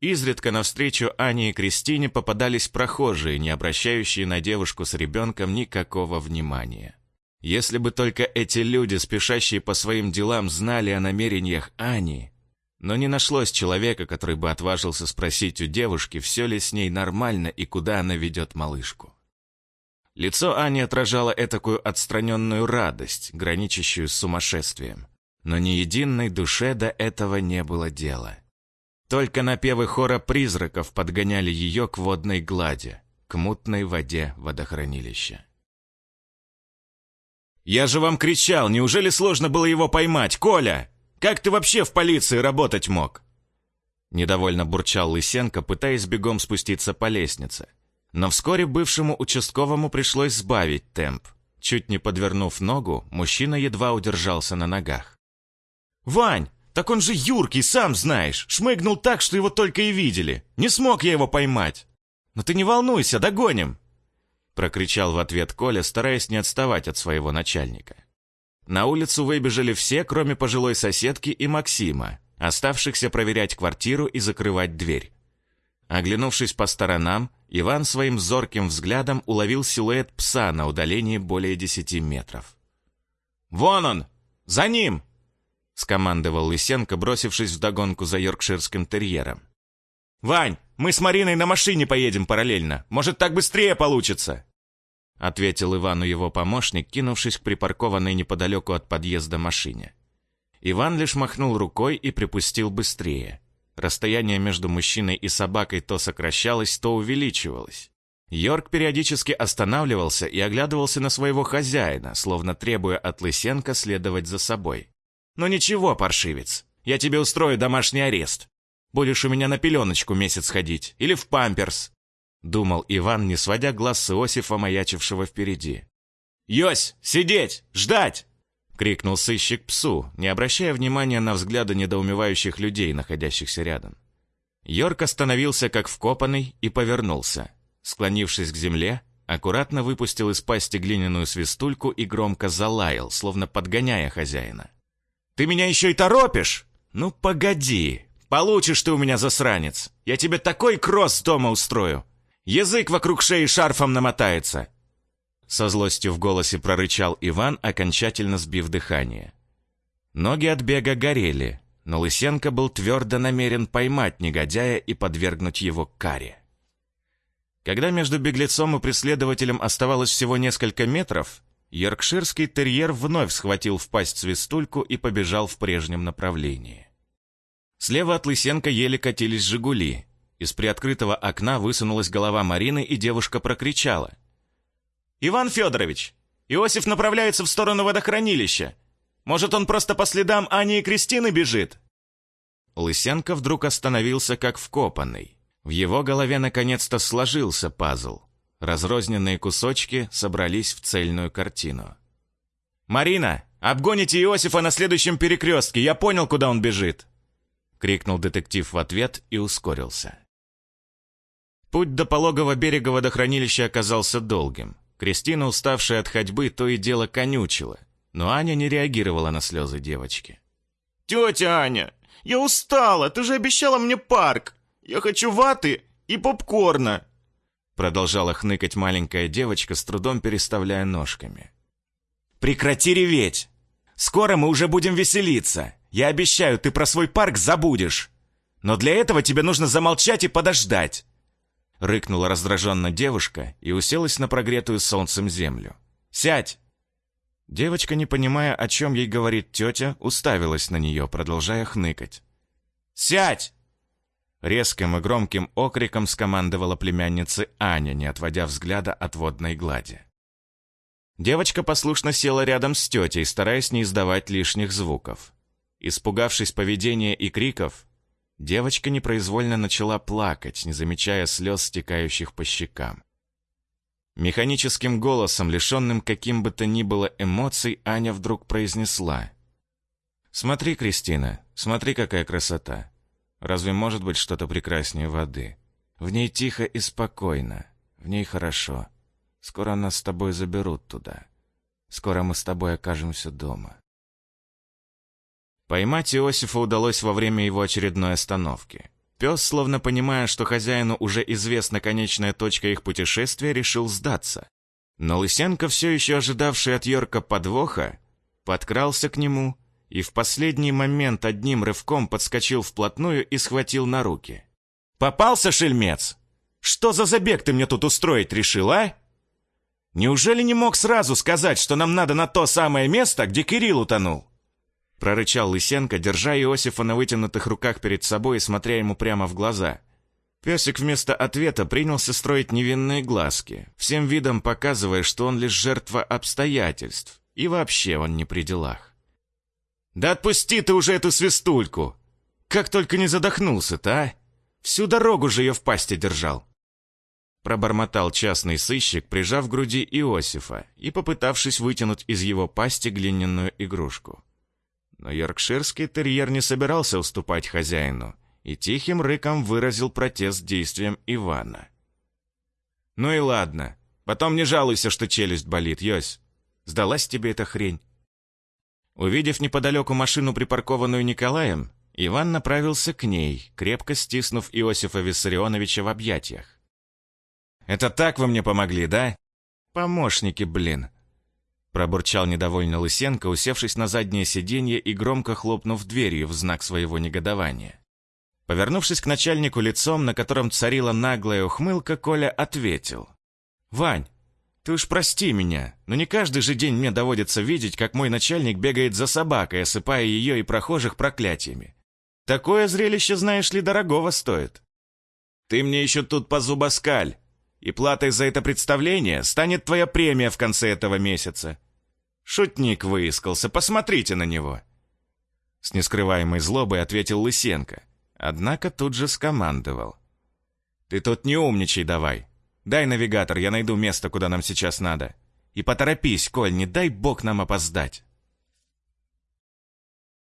[SPEAKER 1] Изредка навстречу Ане и Кристине попадались прохожие, не обращающие на девушку с ребенком никакого внимания. Если бы только эти люди, спешащие по своим делам, знали о намерениях Ани, но не нашлось человека, который бы отважился спросить у девушки, все ли с ней нормально и куда она ведет малышку. Лицо Ани отражало этакую отстраненную радость, граничащую с сумасшествием. Но ни единой душе до этого не было дела. Только напевы хора призраков подгоняли ее к водной глади, к мутной воде водохранилища.
[SPEAKER 2] «Я же вам кричал, неужели сложно было его поймать, Коля? Как ты вообще в полиции работать мог?»
[SPEAKER 1] Недовольно бурчал Лысенко, пытаясь бегом спуститься по лестнице. Но вскоре бывшему участковому пришлось сбавить темп. Чуть не подвернув ногу, мужчина едва удержался на ногах.
[SPEAKER 2] «Вань, так он же юркий, сам знаешь. Шмыгнул так, что его только и видели. Не смог я его поймать. Но ты не волнуйся, догоним
[SPEAKER 1] прокричал в ответ Коля, стараясь не отставать от своего начальника. На улицу выбежали все, кроме пожилой соседки и Максима, оставшихся проверять квартиру и закрывать дверь. Оглянувшись по сторонам, Иван своим зорким взглядом уловил силуэт пса на удалении более десяти метров.
[SPEAKER 2] «Вон он! За ним!»
[SPEAKER 1] — скомандовал Лысенко, бросившись вдогонку за йоркширским терьером.
[SPEAKER 2] «Вань, мы с Мариной на машине поедем параллельно. Может, так быстрее получится?»
[SPEAKER 1] Ответил Ивану его помощник, кинувшись к припаркованной неподалеку от подъезда машине. Иван лишь махнул рукой и припустил быстрее. Расстояние между мужчиной и собакой то сокращалось, то увеличивалось. Йорк периодически останавливался и оглядывался на своего хозяина, словно требуя от Лысенко следовать за собой. «Ну ничего, паршивец, я тебе устрою домашний арест. Будешь у меня на пеленочку месяц ходить, или в памперс», думал Иван, не сводя глаз с Иосифа, маячившего впереди. «Йось, сидеть! Ждать!» — крикнул сыщик псу, не обращая внимания на взгляды недоумевающих людей, находящихся рядом. Йорк остановился как вкопанный и повернулся. Склонившись к земле, аккуратно выпустил из пасти глиняную свистульку и громко залаял, словно подгоняя хозяина. «Ты меня еще и торопишь? Ну, погоди! Получишь ты у меня, засранец! Я тебе такой кросс дома устрою! Язык вокруг шеи шарфом намотается!» Со злостью в голосе прорычал Иван, окончательно сбив дыхание. Ноги от бега горели, но Лысенко был твердо намерен поймать негодяя и подвергнуть его каре. Когда между беглецом и преследователем оставалось всего несколько метров, йоркширский терьер вновь схватил в пасть свистульку и побежал в прежнем направлении. Слева от Лысенко еле катились «Жигули». Из приоткрытого окна высунулась голова Марины, и девушка прокричала. «Иван Федорович, Иосиф направляется в сторону водохранилища. Может, он просто по следам Ани и Кристины бежит?» Лысенко вдруг остановился как вкопанный. В его голове наконец-то сложился пазл. Разрозненные кусочки собрались в цельную картину. «Марина, обгоните Иосифа на следующем перекрестке, я понял, куда он бежит!» Крикнул детектив в ответ и ускорился. Путь до пологого берега водохранилища оказался долгим. Кристина, уставшая от ходьбы, то и дело конючила, но Аня не реагировала на слезы девочки.
[SPEAKER 2] «Тетя Аня, я устала, ты же обещала мне парк. Я хочу ваты и попкорна!»
[SPEAKER 1] Продолжала хныкать маленькая девочка, с трудом переставляя ножками.
[SPEAKER 2] «Прекрати реветь! Скоро мы уже будем веселиться. Я обещаю, ты про свой парк забудешь. Но для этого тебе нужно замолчать и подождать.
[SPEAKER 1] Рыкнула раздраженно девушка и уселась на прогретую солнцем землю. «Сядь!» Девочка, не понимая, о чем ей говорит тетя, уставилась на нее, продолжая хныкать.
[SPEAKER 2] «Сядь!»
[SPEAKER 1] Резким и громким окриком скомандовала племянница Аня, не отводя взгляда от водной глади. Девочка послушно села рядом с тетей, стараясь не издавать лишних звуков. Испугавшись поведения и криков, Девочка непроизвольно начала плакать, не замечая слез, стекающих по щекам. Механическим голосом, лишенным каким бы то ни было эмоций, Аня вдруг произнесла. «Смотри, Кристина, смотри, какая красота. Разве может быть что-то прекраснее воды? В ней тихо и спокойно, в ней хорошо. Скоро нас с тобой заберут туда. Скоро мы с тобой окажемся дома. Поймать Иосифа удалось во время его очередной остановки. Пес, словно понимая, что хозяину уже известна конечная точка их путешествия, решил сдаться. Но Лысенко, все еще ожидавший от Йорка подвоха, подкрался к нему и в последний момент одним рывком подскочил вплотную и схватил на руки.
[SPEAKER 2] «Попался, шельмец? Что за забег ты мне тут устроить решил, а? Неужели не мог сразу сказать, что нам надо на то самое место, где Кирилл утонул?»
[SPEAKER 1] Прорычал Лысенко, держа Иосифа на вытянутых руках перед собой и смотря ему прямо в глаза. Песик вместо ответа принялся строить невинные глазки, всем видом показывая, что он лишь жертва обстоятельств, и вообще он не при делах.
[SPEAKER 2] «Да отпусти ты уже эту свистульку! Как только не задохнулся-то, а! Всю дорогу же ее в пасти держал!»
[SPEAKER 1] Пробормотал частный сыщик, прижав к груди Иосифа и попытавшись вытянуть из его пасти глиняную игрушку. Но йоркширский терьер не собирался уступать хозяину и тихим рыком выразил протест действиям Ивана. «Ну и ладно. Потом не жалуйся, что челюсть болит, Йось. Сдалась тебе эта хрень». Увидев неподалеку машину, припаркованную Николаем, Иван направился к ней, крепко стиснув Иосифа Виссарионовича в объятиях. «Это так вы мне помогли, да? Помощники, блин. Пробурчал недовольно Лысенко, усевшись на заднее сиденье и громко хлопнув дверью в знак своего негодования. Повернувшись к начальнику лицом, на котором царила наглая ухмылка, Коля ответил. «Вань,
[SPEAKER 2] Ты уж прости меня, но не каждый же день мне доводится видеть, как мой начальник бегает за собакой, осыпая ее и прохожих проклятиями. Такое зрелище, знаешь ли, дорогого стоит. Ты мне еще тут позубоскаль, и платой за это представление станет твоя премия в конце этого месяца. Шутник выискался, посмотрите на него. С нескрываемой злобой ответил Лысенко, однако тут же скомандовал. Ты тут не умничай давай. Дай навигатор, я найду место, куда нам сейчас надо. И поторопись, Коль, не дай бог нам опоздать.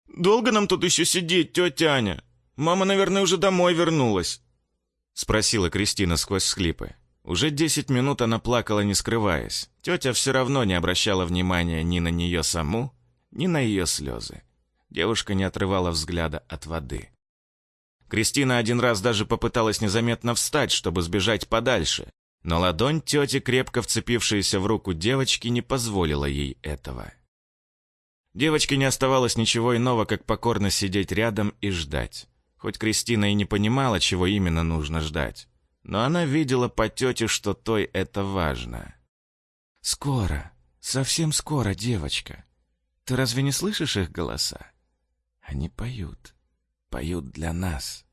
[SPEAKER 2] «Долго нам тут еще сидеть, тетя Аня? Мама, наверное, уже домой вернулась», — спросила Кристина сквозь склипы. Уже десять минут она плакала, не скрываясь. Тетя все равно не обращала внимания ни на нее саму, ни на ее слезы. Девушка не отрывала взгляда от воды. Кристина один раз даже попыталась незаметно встать, чтобы сбежать подальше, но ладонь тети, крепко вцепившаяся в руку девочки, не позволила ей этого. Девочке не оставалось ничего иного, как покорно сидеть рядом и ждать. Хоть Кристина и не понимала, чего именно нужно ждать, но она видела по тете, что той это важно. «Скоро, совсем скоро, девочка. Ты разве не слышишь их голоса? Они поют, поют для нас.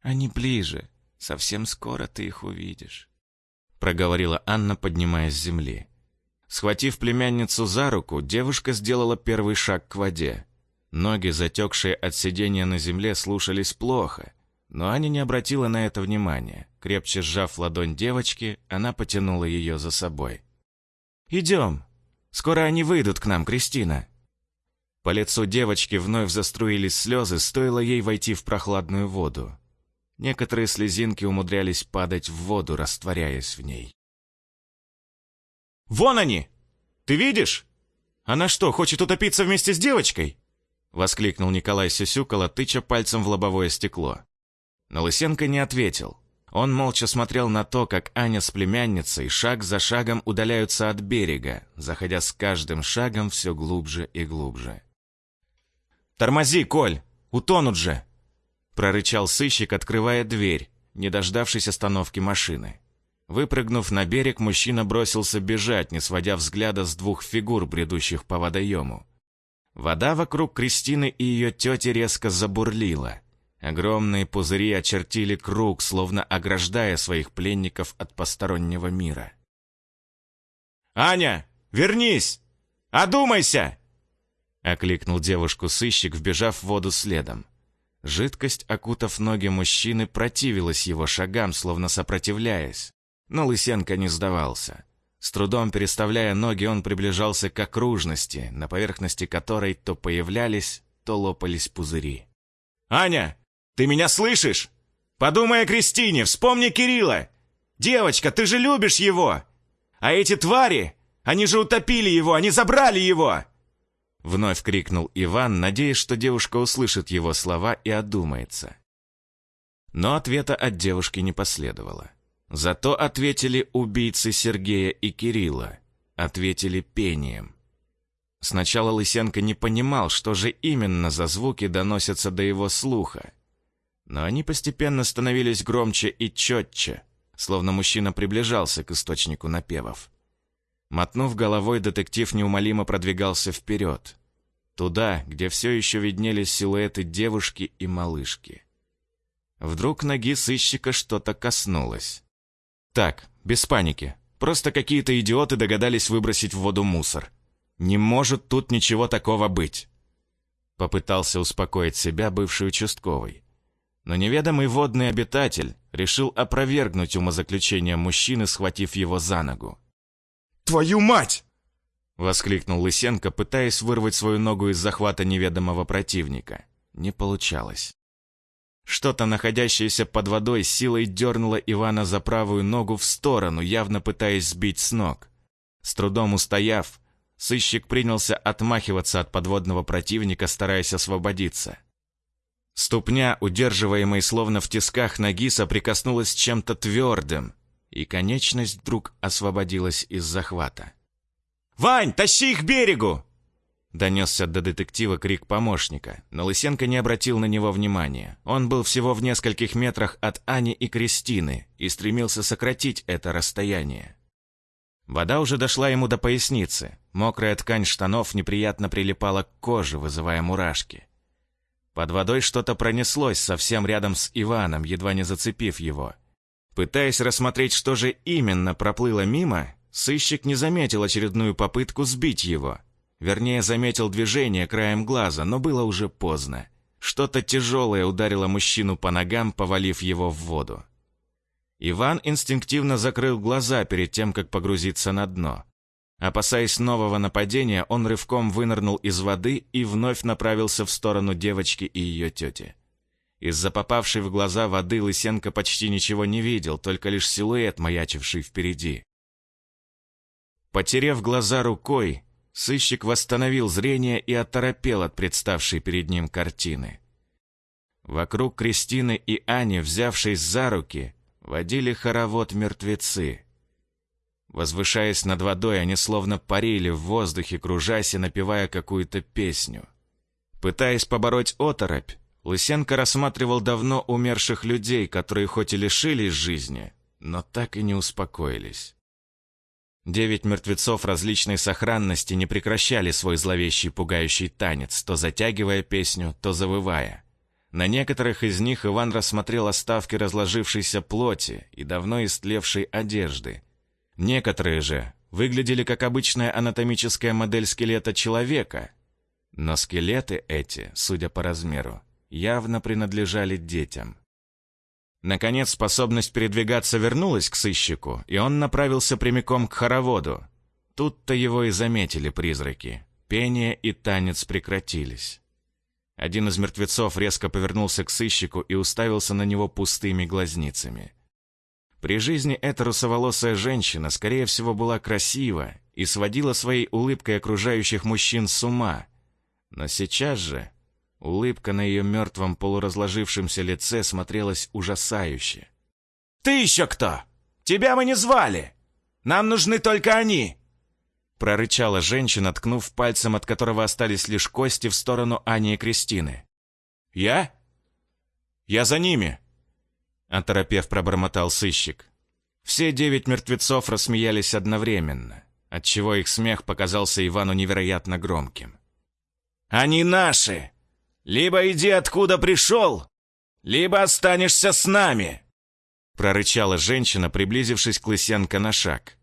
[SPEAKER 2] Они ближе, совсем скоро ты их увидишь» проговорила Анна, поднимаясь с земли. Схватив племянницу за руку, девушка сделала первый шаг к воде. Ноги, затекшие от сидения на земле, слушались плохо, но Аня не обратила на это внимания. Крепче сжав ладонь девочки, она потянула ее за собой. «Идем. Скоро они выйдут к нам, Кристина». По лицу девочки вновь заструились слезы, стоило ей войти в прохладную воду. Некоторые слезинки умудрялись падать в воду, растворяясь в ней. «Вон они! Ты видишь? Она что, хочет утопиться вместе с девочкой?» Воскликнул Николай Сюсюкало, тыча пальцем в лобовое стекло. Но Лысенко не ответил. Он молча смотрел на то, как Аня с племянницей шаг за шагом удаляются от берега, заходя с каждым шагом все глубже и глубже. «Тормози, Коль! Утонут же!» прорычал сыщик, открывая дверь, не дождавшись остановки машины. Выпрыгнув на берег, мужчина бросился бежать, не сводя взгляда с двух фигур, бредущих по водоему. Вода вокруг Кристины и ее тети резко забурлила. Огромные пузыри очертили круг, словно ограждая своих пленников от постороннего мира. «Аня, вернись! Одумайся!» — окликнул девушку сыщик, вбежав в воду следом. Жидкость, окутав ноги мужчины, противилась его шагам, словно сопротивляясь. Но Лысенко не сдавался. С трудом переставляя ноги, он приближался к окружности, на поверхности которой то появлялись, то лопались пузыри. «Аня, ты меня слышишь? Подумай о Кристине, вспомни Кирилла! Девочка, ты же любишь его! А эти твари, они же утопили его, они забрали его!» Вновь крикнул Иван, надеясь, что девушка услышит его слова и одумается. Но ответа от девушки не последовало. Зато ответили убийцы Сергея и Кирилла. Ответили пением. Сначала Лысенко не понимал, что же именно за звуки доносятся до его слуха. Но они постепенно становились громче и четче, словно мужчина приближался к источнику напевов. Мотнув головой, детектив неумолимо продвигался вперед. Туда, где все еще виднелись силуэты девушки и малышки. Вдруг ноги сыщика что-то коснулось. Так, без паники. Просто какие-то идиоты догадались выбросить в воду мусор. Не может тут ничего такого быть. Попытался успокоить себя бывший участковый. Но неведомый водный обитатель решил опровергнуть умозаключение мужчины, схватив его за ногу.
[SPEAKER 5] «Твою мать!»
[SPEAKER 2] Воскликнул Лысенко, пытаясь вырвать свою ногу из захвата неведомого противника. Не получалось. Что-то, находящееся под водой, силой дернуло Ивана за правую ногу в сторону, явно пытаясь сбить с ног. С трудом устояв, сыщик принялся отмахиваться от подводного противника, стараясь освободиться. Ступня, удерживаемая словно в тисках ноги, соприкоснулась с чем-то твердым, и конечность вдруг освободилась из захвата. «Вань, тащи их к берегу!» Донесся до детектива крик помощника, но Лысенко не обратил на него внимания. Он был всего в нескольких метрах от Ани и Кристины и стремился сократить это расстояние.
[SPEAKER 1] Вода уже дошла ему до поясницы. Мокрая ткань штанов неприятно прилипала к коже, вызывая мурашки. Под водой что-то пронеслось совсем рядом с Иваном, едва не зацепив его. Пытаясь рассмотреть, что же именно проплыло мимо, сыщик не заметил очередную попытку сбить его. Вернее, заметил движение краем глаза, но было уже поздно. Что-то тяжелое ударило мужчину по ногам, повалив его в воду. Иван инстинктивно закрыл глаза перед тем, как погрузиться на дно. Опасаясь нового нападения, он рывком вынырнул из воды и вновь направился в сторону девочки и ее тети. Из-за попавшей в глаза воды Лысенко почти ничего не видел, только лишь силуэт, маячивший впереди. Потерев глаза рукой, сыщик восстановил зрение и оторопел от представшей перед ним картины. Вокруг Кристины и Ани, взявшись за руки, водили хоровод мертвецы. Возвышаясь над водой, они словно парили в воздухе, кружась и напевая какую-то песню. Пытаясь побороть оторопь, Лысенко рассматривал давно умерших людей, которые хоть и лишились жизни, но так и не успокоились. Девять мертвецов различной сохранности не прекращали свой зловещий пугающий танец, то затягивая песню, то завывая. На некоторых из них Иван рассмотрел оставки разложившейся плоти и давно истлевшей одежды. Некоторые же выглядели как обычная анатомическая модель скелета человека, но скелеты эти, судя по размеру, явно принадлежали детям. Наконец, способность передвигаться вернулась к сыщику, и он направился прямиком к хороводу. Тут-то его и заметили призраки. Пение и танец прекратились. Один из мертвецов резко повернулся к сыщику и уставился на него пустыми глазницами. При жизни эта русоволосая женщина, скорее всего, была красива и сводила своей улыбкой окружающих мужчин с ума. Но сейчас же Улыбка на ее мертвом полуразложившемся лице смотрелась ужасающе.
[SPEAKER 3] «Ты еще кто? Тебя мы не звали! Нам нужны только они!»
[SPEAKER 1] Прорычала женщина, ткнув пальцем, от которого остались лишь кости, в сторону Ани и Кристины.
[SPEAKER 2] «Я? Я за ними!»
[SPEAKER 1] Оторопев пробормотал сыщик. Все девять мертвецов рассмеялись одновременно, отчего их смех показался Ивану невероятно громким.
[SPEAKER 3] «Они наши!» Либо иди откуда пришел, либо останешься с нами!»
[SPEAKER 1] Прорычала женщина, приблизившись к Лысенко на шаг.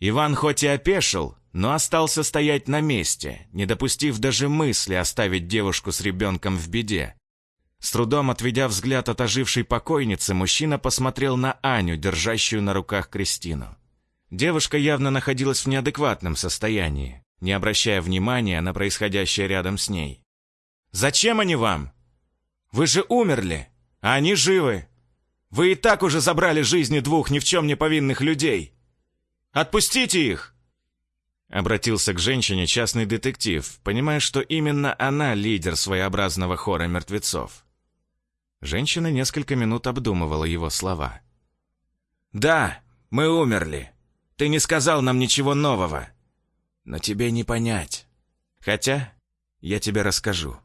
[SPEAKER 1] Иван хоть и опешил, но остался стоять на месте, не допустив даже мысли оставить девушку с ребенком в беде. С трудом отведя взгляд от ожившей покойницы, мужчина посмотрел на Аню, держащую на руках Кристину. Девушка явно находилась в неадекватном состоянии, не обращая внимания на происходящее рядом с ней. Зачем они вам? Вы же умерли, а они живы. Вы и так уже забрали жизни двух ни в чем не повинных людей. Отпустите их!» Обратился к женщине частный детектив, понимая, что именно она лидер своеобразного хора мертвецов. Женщина несколько минут обдумывала его слова.
[SPEAKER 3] «Да, мы умерли. Ты не сказал нам ничего нового. Но тебе не понять. Хотя я тебе расскажу».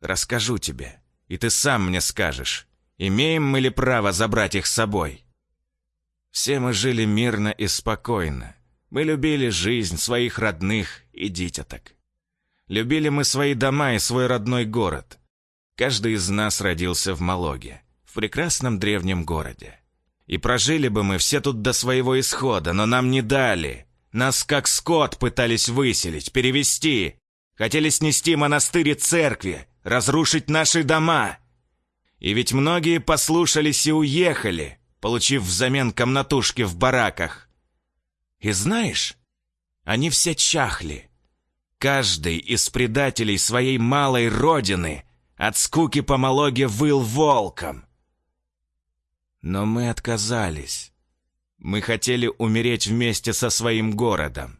[SPEAKER 3] Расскажу тебе, и ты сам мне скажешь, имеем мы ли право забрать их с собой. Все мы жили мирно и спокойно. Мы любили жизнь своих родных и дитяток. Любили мы свои дома и свой родной город. Каждый из нас родился в Малоге, в прекрасном древнем городе. И прожили бы мы все тут до своего исхода, но нам не дали. Нас как скот пытались выселить, перевести. Хотели снести монастыри церкви, разрушить наши дома. И ведь многие послушались и уехали, получив взамен комнатушки в бараках. И знаешь, они все чахли. Каждый из предателей своей малой родины от скуки по Малоге выл волком. Но мы отказались. Мы хотели умереть вместе со своим городом.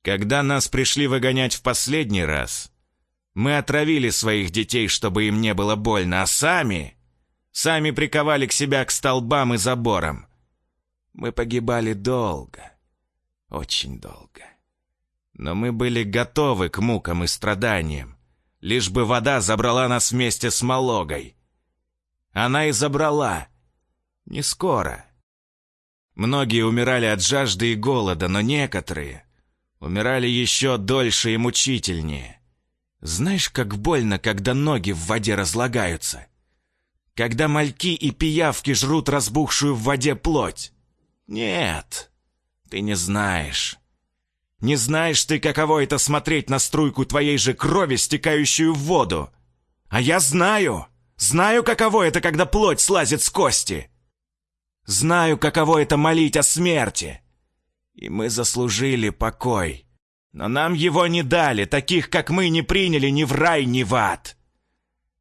[SPEAKER 3] Когда нас пришли выгонять в последний раз, мы отравили своих детей, чтобы им не было больно, а сами... Сами приковали к себя к столбам и заборам. Мы погибали долго, очень долго. Но мы были готовы к мукам и страданиям, лишь бы вода забрала нас вместе с Малогой. Она и забрала. Не скоро.
[SPEAKER 2] Многие умирали от жажды и голода, но некоторые умирали еще дольше и мучительнее. Знаешь, как больно, когда ноги в воде разлагаются? Когда мальки и пиявки жрут разбухшую в воде плоть? Нет, ты не знаешь. Не знаешь ты, каково это смотреть на струйку твоей же крови, стекающую в воду. А я знаю, знаю, каково это, когда плоть слазит с кости. Знаю, каково это молить о смерти. И мы заслужили покой. Но нам его не дали, таких, как мы, не приняли ни в рай, ни в ад.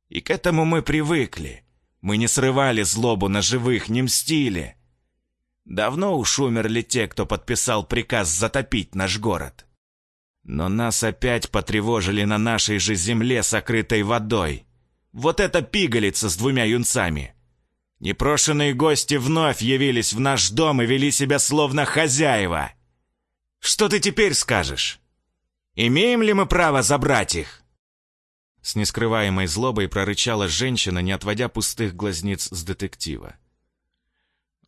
[SPEAKER 2] И к этому мы привыкли. Мы не срывали злобу на живых, не мстили. Давно уж умерли те, кто подписал приказ затопить наш город. Но нас опять потревожили на нашей же земле, сокрытой водой. Вот эта пигалица с двумя юнцами. Непрошенные гости вновь явились в наш дом и вели себя словно хозяева. Что ты теперь скажешь? Имеем ли мы право забрать их?»
[SPEAKER 1] С нескрываемой злобой прорычала женщина, не отводя пустых глазниц с детектива.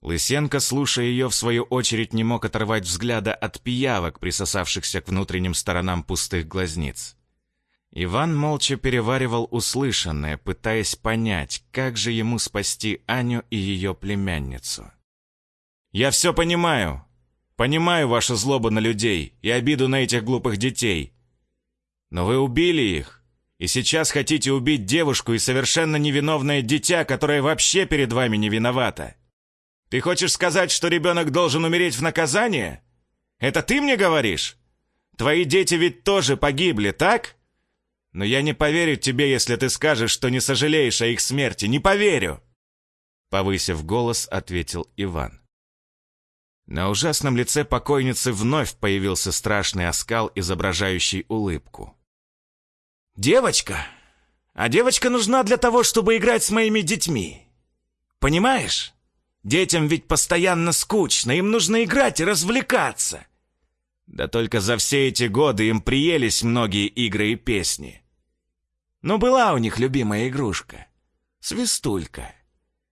[SPEAKER 1] Лысенко, слушая ее, в свою очередь не мог оторвать взгляда от пиявок, присосавшихся к внутренним сторонам пустых глазниц. Иван молча переваривал услышанное, пытаясь понять, как же ему спасти Аню и ее племянницу.
[SPEAKER 2] «Я все понимаю. Понимаю вашу злобу на людей и обиду на этих глупых детей. Но вы убили их, и сейчас хотите убить девушку и совершенно невиновное дитя, которое вообще перед вами не виновато. Ты хочешь сказать, что ребенок должен умереть в наказание? Это ты мне говоришь? Твои дети ведь тоже погибли, так?» Но я не поверю тебе, если ты скажешь, что не сожалеешь о их смерти. Не поверю!»
[SPEAKER 1] Повысив голос, ответил Иван. На ужасном лице покойницы вновь появился страшный оскал, изображающий улыбку.
[SPEAKER 2] «Девочка? А девочка нужна для того, чтобы играть с моими детьми. Понимаешь? Детям ведь постоянно скучно, им нужно играть и развлекаться. Да только за все эти годы им приелись многие игры и песни. Но была у них любимая игрушка. Свистулька.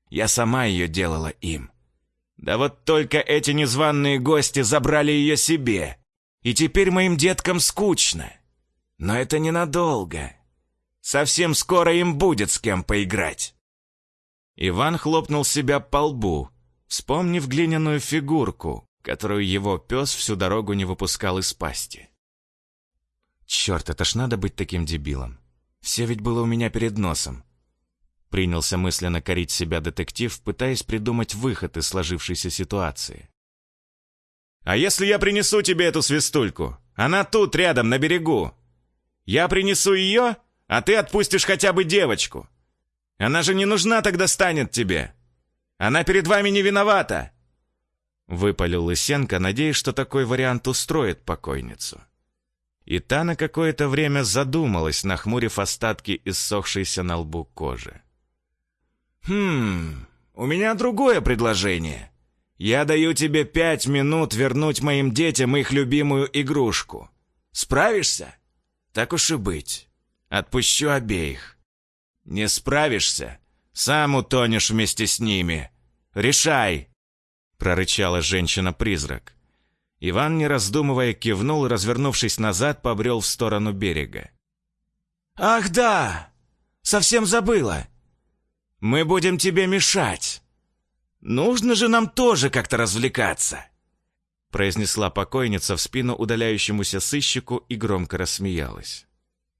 [SPEAKER 2] Я сама ее делала им. Да вот только эти незваные гости забрали ее себе. И теперь моим деткам скучно. Но это ненадолго. Совсем скоро им будет с кем поиграть.
[SPEAKER 1] Иван хлопнул себя по лбу, вспомнив глиняную фигурку, которую его пес всю дорогу не выпускал из пасти. «Черт, это ж надо быть таким дебилом. Все ведь было у меня перед носом. Принялся мысленно корить себя детектив, пытаясь придумать выход из сложившейся ситуации.
[SPEAKER 2] «А если я принесу тебе эту свистульку? Она тут, рядом, на берегу. Я принесу ее, а ты отпустишь хотя бы девочку. Она же не нужна тогда станет тебе. Она перед вами не виновата!»
[SPEAKER 1] Выпалил Лысенко, надеясь, что такой вариант устроит покойницу. И та на какое-то время задумалась, нахмурив остатки иссохшейся на лбу кожи.
[SPEAKER 2] «Хм, у меня другое предложение. Я даю тебе пять минут вернуть моим детям их любимую игрушку. Справишься? Так уж и быть. Отпущу обеих. Не справишься? Сам утонешь вместе с ними. Решай!»
[SPEAKER 1] Прорычала женщина-призрак. Иван, не раздумывая, кивнул и, развернувшись назад, побрел в сторону берега.
[SPEAKER 2] «Ах да! Совсем забыла! Мы будем тебе мешать! Нужно же нам тоже как-то развлекаться!»
[SPEAKER 1] произнесла покойница в спину удаляющемуся сыщику и громко рассмеялась.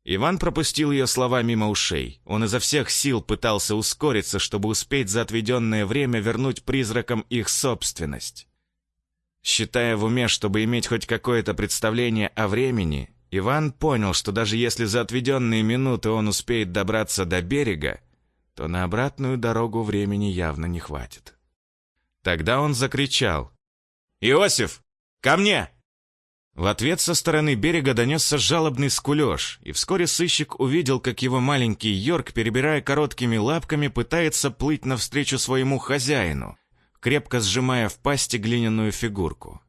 [SPEAKER 1] Иван пропустил ее слова мимо ушей. Он изо всех сил пытался ускориться, чтобы успеть за отведенное время вернуть призракам их собственность. Считая в уме, чтобы иметь хоть какое-то представление о времени, Иван понял, что даже если за отведенные минуты он успеет добраться до берега, то на обратную дорогу времени явно не хватит. Тогда он закричал.
[SPEAKER 2] «Иосиф, ко мне!»
[SPEAKER 1] В ответ со стороны берега донесся жалобный скулеж, и вскоре сыщик увидел, как его маленький Йорк, перебирая короткими лапками, пытается плыть навстречу своему хозяину, крепко сжимая в пасти глиняную фигурку.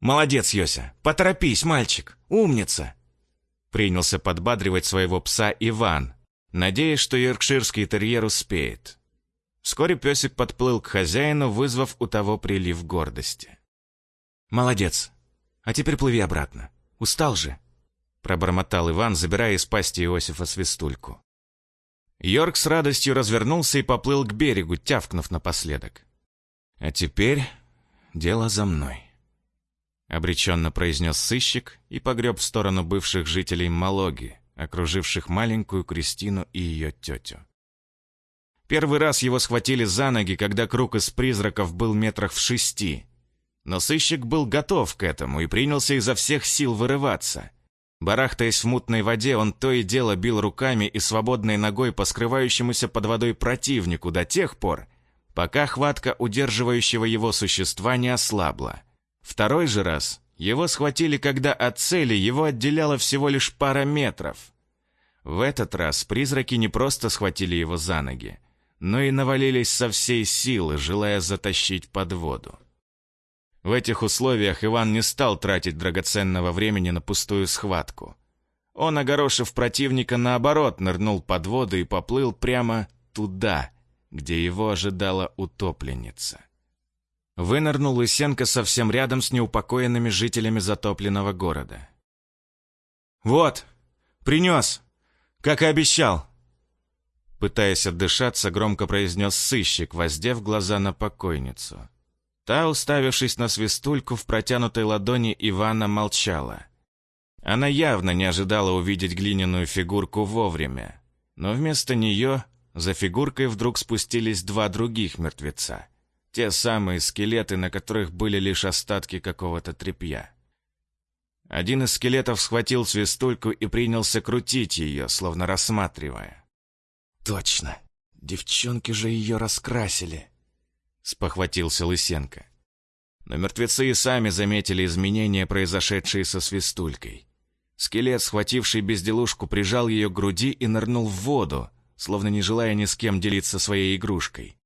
[SPEAKER 2] «Молодец, Йося! Поторопись, мальчик! Умница!»
[SPEAKER 1] Принялся подбадривать своего пса Иван, надеясь, что йоркширский терьер успеет. Вскоре песик подплыл к хозяину, вызвав у того прилив гордости.
[SPEAKER 2] «Молодец. А теперь плыви обратно. Устал же?» Пробормотал Иван, забирая из пасти Иосифа свистульку.
[SPEAKER 1] Йорк с радостью развернулся и поплыл к берегу, тявкнув напоследок.
[SPEAKER 2] «А теперь дело за мной», — обреченно произнес сыщик и погреб в сторону бывших жителей Малоги, окруживших маленькую Кристину и ее тетю.
[SPEAKER 1] Первый раз его схватили за ноги, когда круг из призраков был метрах в шести. Но сыщик был готов к этому и принялся изо всех сил вырываться. Барахтаясь в мутной воде, он то и дело бил руками и свободной ногой по скрывающемуся под водой противнику до тех пор, пока хватка удерживающего его существа не ослабла. Второй же раз его схватили, когда от цели его отделяло всего лишь пара метров. В этот раз призраки не просто схватили его за ноги, но и навалились со всей силы, желая затащить под воду. В этих условиях Иван не стал тратить драгоценного времени на пустую схватку. Он, огорошив противника, наоборот, нырнул под воду и поплыл прямо туда, где его ожидала утопленница. Вынырнул Лысенко совсем рядом с неупокоенными жителями затопленного города.
[SPEAKER 2] «Вот, принес, как и обещал!»
[SPEAKER 1] Пытаясь отдышаться, громко произнес сыщик, воздев глаза на покойницу. Та, уставившись на свистульку в протянутой ладони Ивана, молчала. Она явно не ожидала увидеть глиняную фигурку вовремя, но вместо нее за фигуркой вдруг спустились два других мертвеца. Те самые скелеты, на которых были лишь остатки какого-то тряпья. Один из скелетов схватил свистульку и принялся крутить ее, словно рассматривая.
[SPEAKER 3] «Точно! Девчонки же ее раскрасили!»
[SPEAKER 1] Спохватился Лысенко. Но мертвецы и сами заметили изменения, произошедшие со свистулькой. Скелет, схвативший безделушку, прижал ее к груди и нырнул в воду, словно не желая ни с кем делиться своей игрушкой.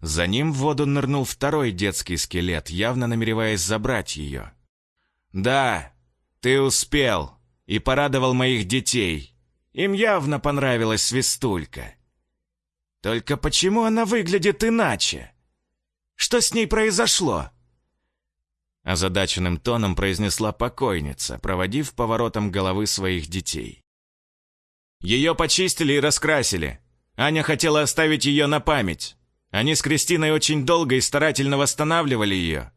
[SPEAKER 1] За ним в воду нырнул второй детский скелет, явно намереваясь забрать ее. «Да, ты успел и порадовал моих детей. Им явно понравилась свистулька. Только почему она выглядит иначе?» Что с ней произошло?» Озадаченным тоном произнесла покойница, проводив поворотом головы своих детей. «Ее почистили и раскрасили. Аня хотела оставить ее на память. Они с Кристиной очень долго и старательно восстанавливали ее»,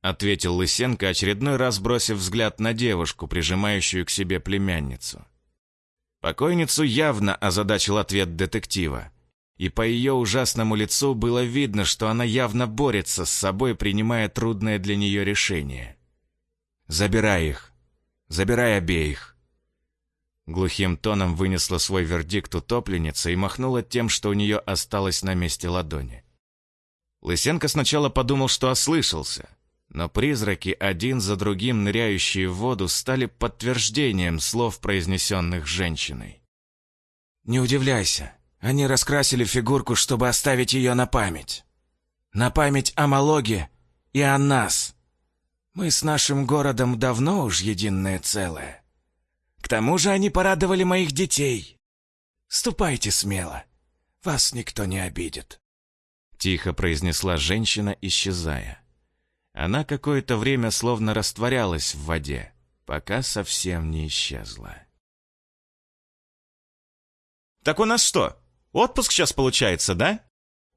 [SPEAKER 1] ответил Лысенко, очередной раз бросив взгляд на девушку, прижимающую к себе племянницу. Покойницу явно озадачил ответ детектива и по ее ужасному лицу было видно, что она явно борется с собой, принимая трудное для нее решение. «Забирай их! Забирай обеих!» Глухим тоном вынесла свой вердикт утопленница и махнула тем, что у нее осталось на месте ладони. Лысенко сначала подумал, что ослышался, но призраки, один за другим ныряющие в воду, стали подтверждением слов, произнесенных женщиной.
[SPEAKER 3] «Не удивляйся, они раскрасили фигурку, чтобы оставить ее на память. На память о Малоге и о нас. Мы с нашим городом давно уж единое целое. К тому же они порадовали моих детей. Ступайте смело, вас никто не обидит.
[SPEAKER 1] Тихо произнесла женщина, исчезая. Она какое-то время словно растворялась в воде, пока совсем не исчезла.
[SPEAKER 2] «Так у нас что, Отпуск сейчас получается, да?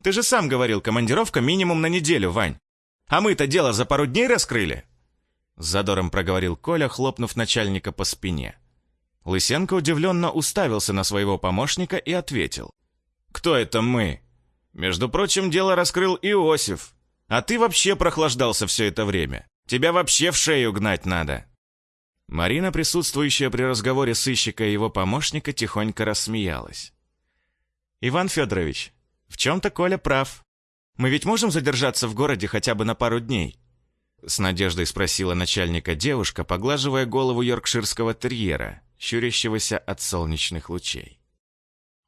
[SPEAKER 2] Ты же сам говорил, командировка минимум на неделю, Вань. А мы-то дело за пару дней раскрыли. С задором проговорил Коля, хлопнув начальника по спине. Лысенко удивленно уставился на своего помощника и ответил. «Кто это мы? Между прочим, дело раскрыл Иосиф. А ты вообще прохлаждался все это время. Тебя вообще в шею гнать надо».
[SPEAKER 1] Марина, присутствующая при разговоре сыщика и его помощника, тихонько рассмеялась.
[SPEAKER 2] «Иван Федорович, в чем-то Коля прав. Мы ведь можем задержаться в городе хотя бы на пару дней?»
[SPEAKER 1] С надеждой спросила начальника девушка, поглаживая голову йоркширского терьера, щурящегося от солнечных лучей.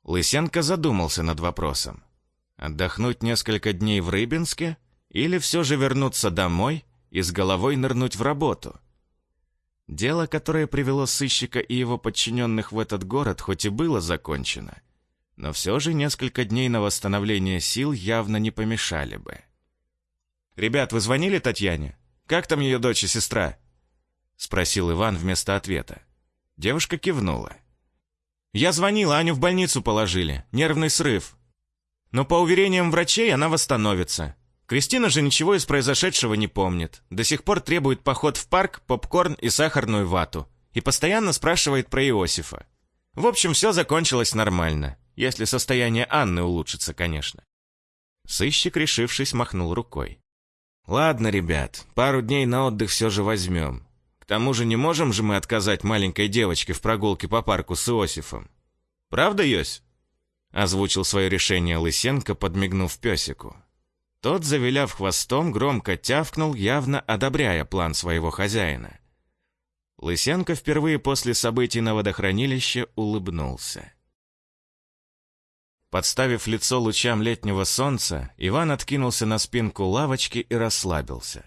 [SPEAKER 1] Лысенко задумался над вопросом. Отдохнуть несколько дней в Рыбинске или все же вернуться домой и с головой нырнуть в работу? Дело, которое привело сыщика и его подчиненных в этот город, хоть и было закончено, Но все же несколько дней на восстановление сил явно не помешали бы.
[SPEAKER 2] «Ребят, вы звонили Татьяне? Как там ее дочь и сестра?» Спросил Иван вместо ответа. Девушка кивнула. «Я звонила, Аню в больницу положили. Нервный срыв. Но по уверениям врачей она восстановится. Кристина же ничего из произошедшего не помнит. До сих пор требует поход в парк, попкорн и сахарную вату. И постоянно спрашивает про Иосифа. В общем, все закончилось нормально. Если состояние Анны улучшится, конечно.
[SPEAKER 1] Сыщик, решившись, махнул рукой.
[SPEAKER 2] «Ладно, ребят, пару дней на отдых все же возьмем. К тому же не можем же мы отказать маленькой девочке в прогулке по парку с Иосифом. Правда, Йось?» Озвучил свое решение Лысенко, подмигнув песику. Тот, завиляв хвостом, громко тявкнул, явно одобряя план своего хозяина. Лысенко впервые после событий на водохранилище улыбнулся. Подставив лицо лучам летнего солнца, Иван откинулся на спинку лавочки и расслабился.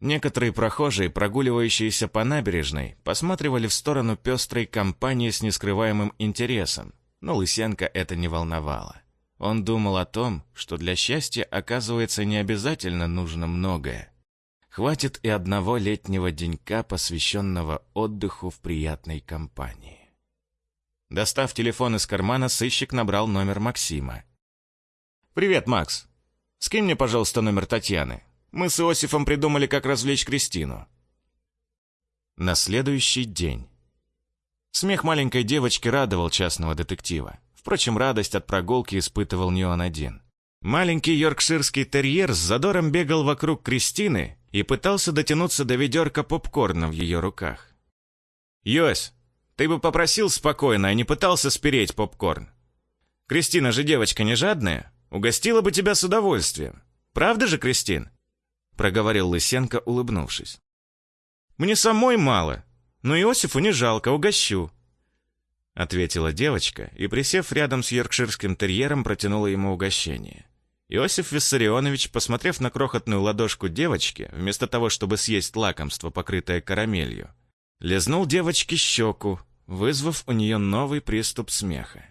[SPEAKER 2] Некоторые прохожие, прогуливающиеся по набережной, посматривали в сторону пестрой компании с нескрываемым интересом, но Лысенко это не волновало. Он думал о том, что для счастья, оказывается, не обязательно нужно многое. Хватит и одного летнего денька, посвященного отдыху в приятной компании. Достав телефон из кармана, сыщик набрал номер Максима. «Привет, Макс. Скинь мне, пожалуйста, номер Татьяны. Мы с Иосифом придумали, как развлечь Кристину». На следующий день. Смех маленькой девочки радовал частного детектива. Впрочем, радость от прогулки испытывал не он один. Маленький йоркширский терьер с задором бегал вокруг Кристины и пытался дотянуться до ведерка попкорна в ее руках. «Йось, ты бы попросил спокойно, а не пытался спереть попкорн. Кристина же девочка не жадная, угостила бы тебя с удовольствием. Правда же, Кристин?» Проговорил Лысенко, улыбнувшись. «Мне самой мало, но Иосифу не жалко, угощу», — ответила девочка и, присев рядом с йоркширским терьером, протянула ему угощение. Иосиф Виссарионович, посмотрев на крохотную ладошку девочки, вместо того, чтобы съесть лакомство, покрытое карамелью, лизнул девочке щеку, вызвав у нее новый приступ смеха.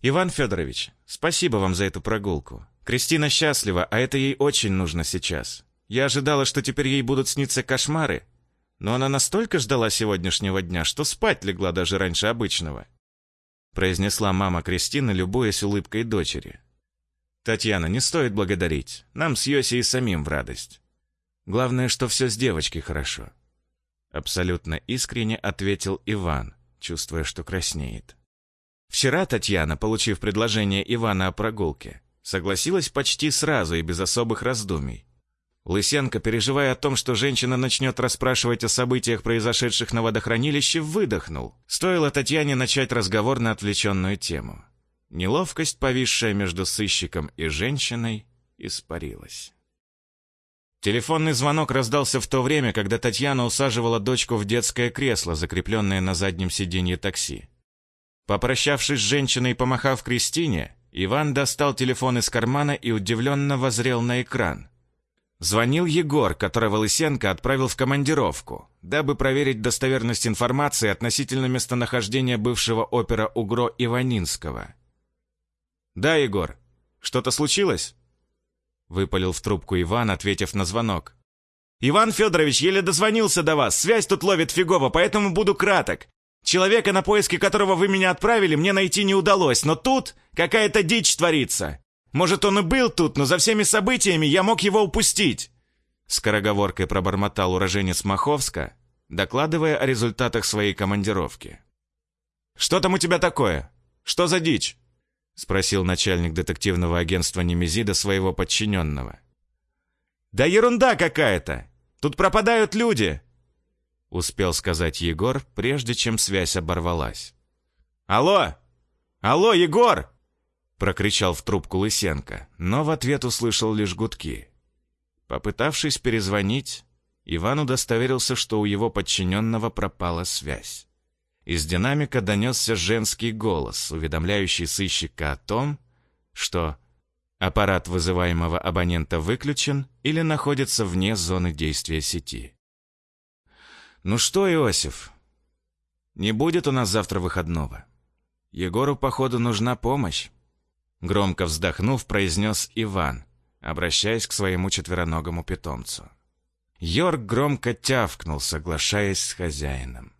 [SPEAKER 2] «Иван Федорович, спасибо вам за эту прогулку. Кристина счастлива, а это ей очень нужно сейчас. Я ожидала, что теперь ей будут сниться кошмары, но она настолько ждала сегодняшнего дня, что спать легла даже раньше обычного. Произнесла мама Кристины, любуясь улыбкой дочери. «Татьяна, не стоит благодарить. Нам с Йосей самим в радость. Главное, что все с девочкой хорошо». Абсолютно искренне ответил Иван, чувствуя, что краснеет. Вчера Татьяна, получив предложение Ивана о прогулке, согласилась почти сразу и без особых раздумий. Лысенко, переживая о том, что женщина начнет расспрашивать о событиях, произошедших на водохранилище, выдохнул. Стоило Татьяне начать разговор на отвлеченную тему. Неловкость, повисшая между сыщиком и женщиной, испарилась. Телефонный звонок раздался в то время, когда Татьяна усаживала дочку в детское кресло, закрепленное на заднем сиденье такси. Попрощавшись с женщиной и помахав Кристине, Иван достал телефон из кармана и удивленно возрел на экран. Звонил Егор, которого Лысенко отправил в командировку, дабы проверить достоверность информации относительно местонахождения бывшего опера Угро Иванинского. «Да, Егор. Что-то случилось?» Выпалил в трубку Иван, ответив на звонок. «Иван Федорович еле дозвонился до вас. Связь тут ловит фигово, поэтому буду краток. Человека, на поиски которого вы меня отправили, мне найти не удалось, но тут какая-то дичь творится. Может, он и был тут, но за всеми событиями я мог его упустить!» Скороговоркой пробормотал уроженец Маховска, докладывая о результатах своей командировки. «Что там у тебя такое? Что за дичь?» Спросил начальник детективного агентства Немезида своего подчиненного. «Да ерунда какая-то! Тут пропадают люди!» успел сказать Егор, прежде чем связь оборвалась. «Алло! Алло, Егор!» прокричал в трубку Лысенко, но в ответ услышал лишь гудки. Попытавшись перезвонить, Иван удостоверился, что у его подчиненного пропала связь. Из динамика донесся женский голос, уведомляющий сыщика о том, что аппарат вызываемого абонента выключен или находится вне зоны действия сети. «Ну что, Иосиф, не будет у нас завтра выходного. Егору, походу, нужна помощь. Громко вздохнув, произнес Иван, обращаясь к своему четвероногому питомцу. Йорк громко тявкнул, соглашаясь с хозяином.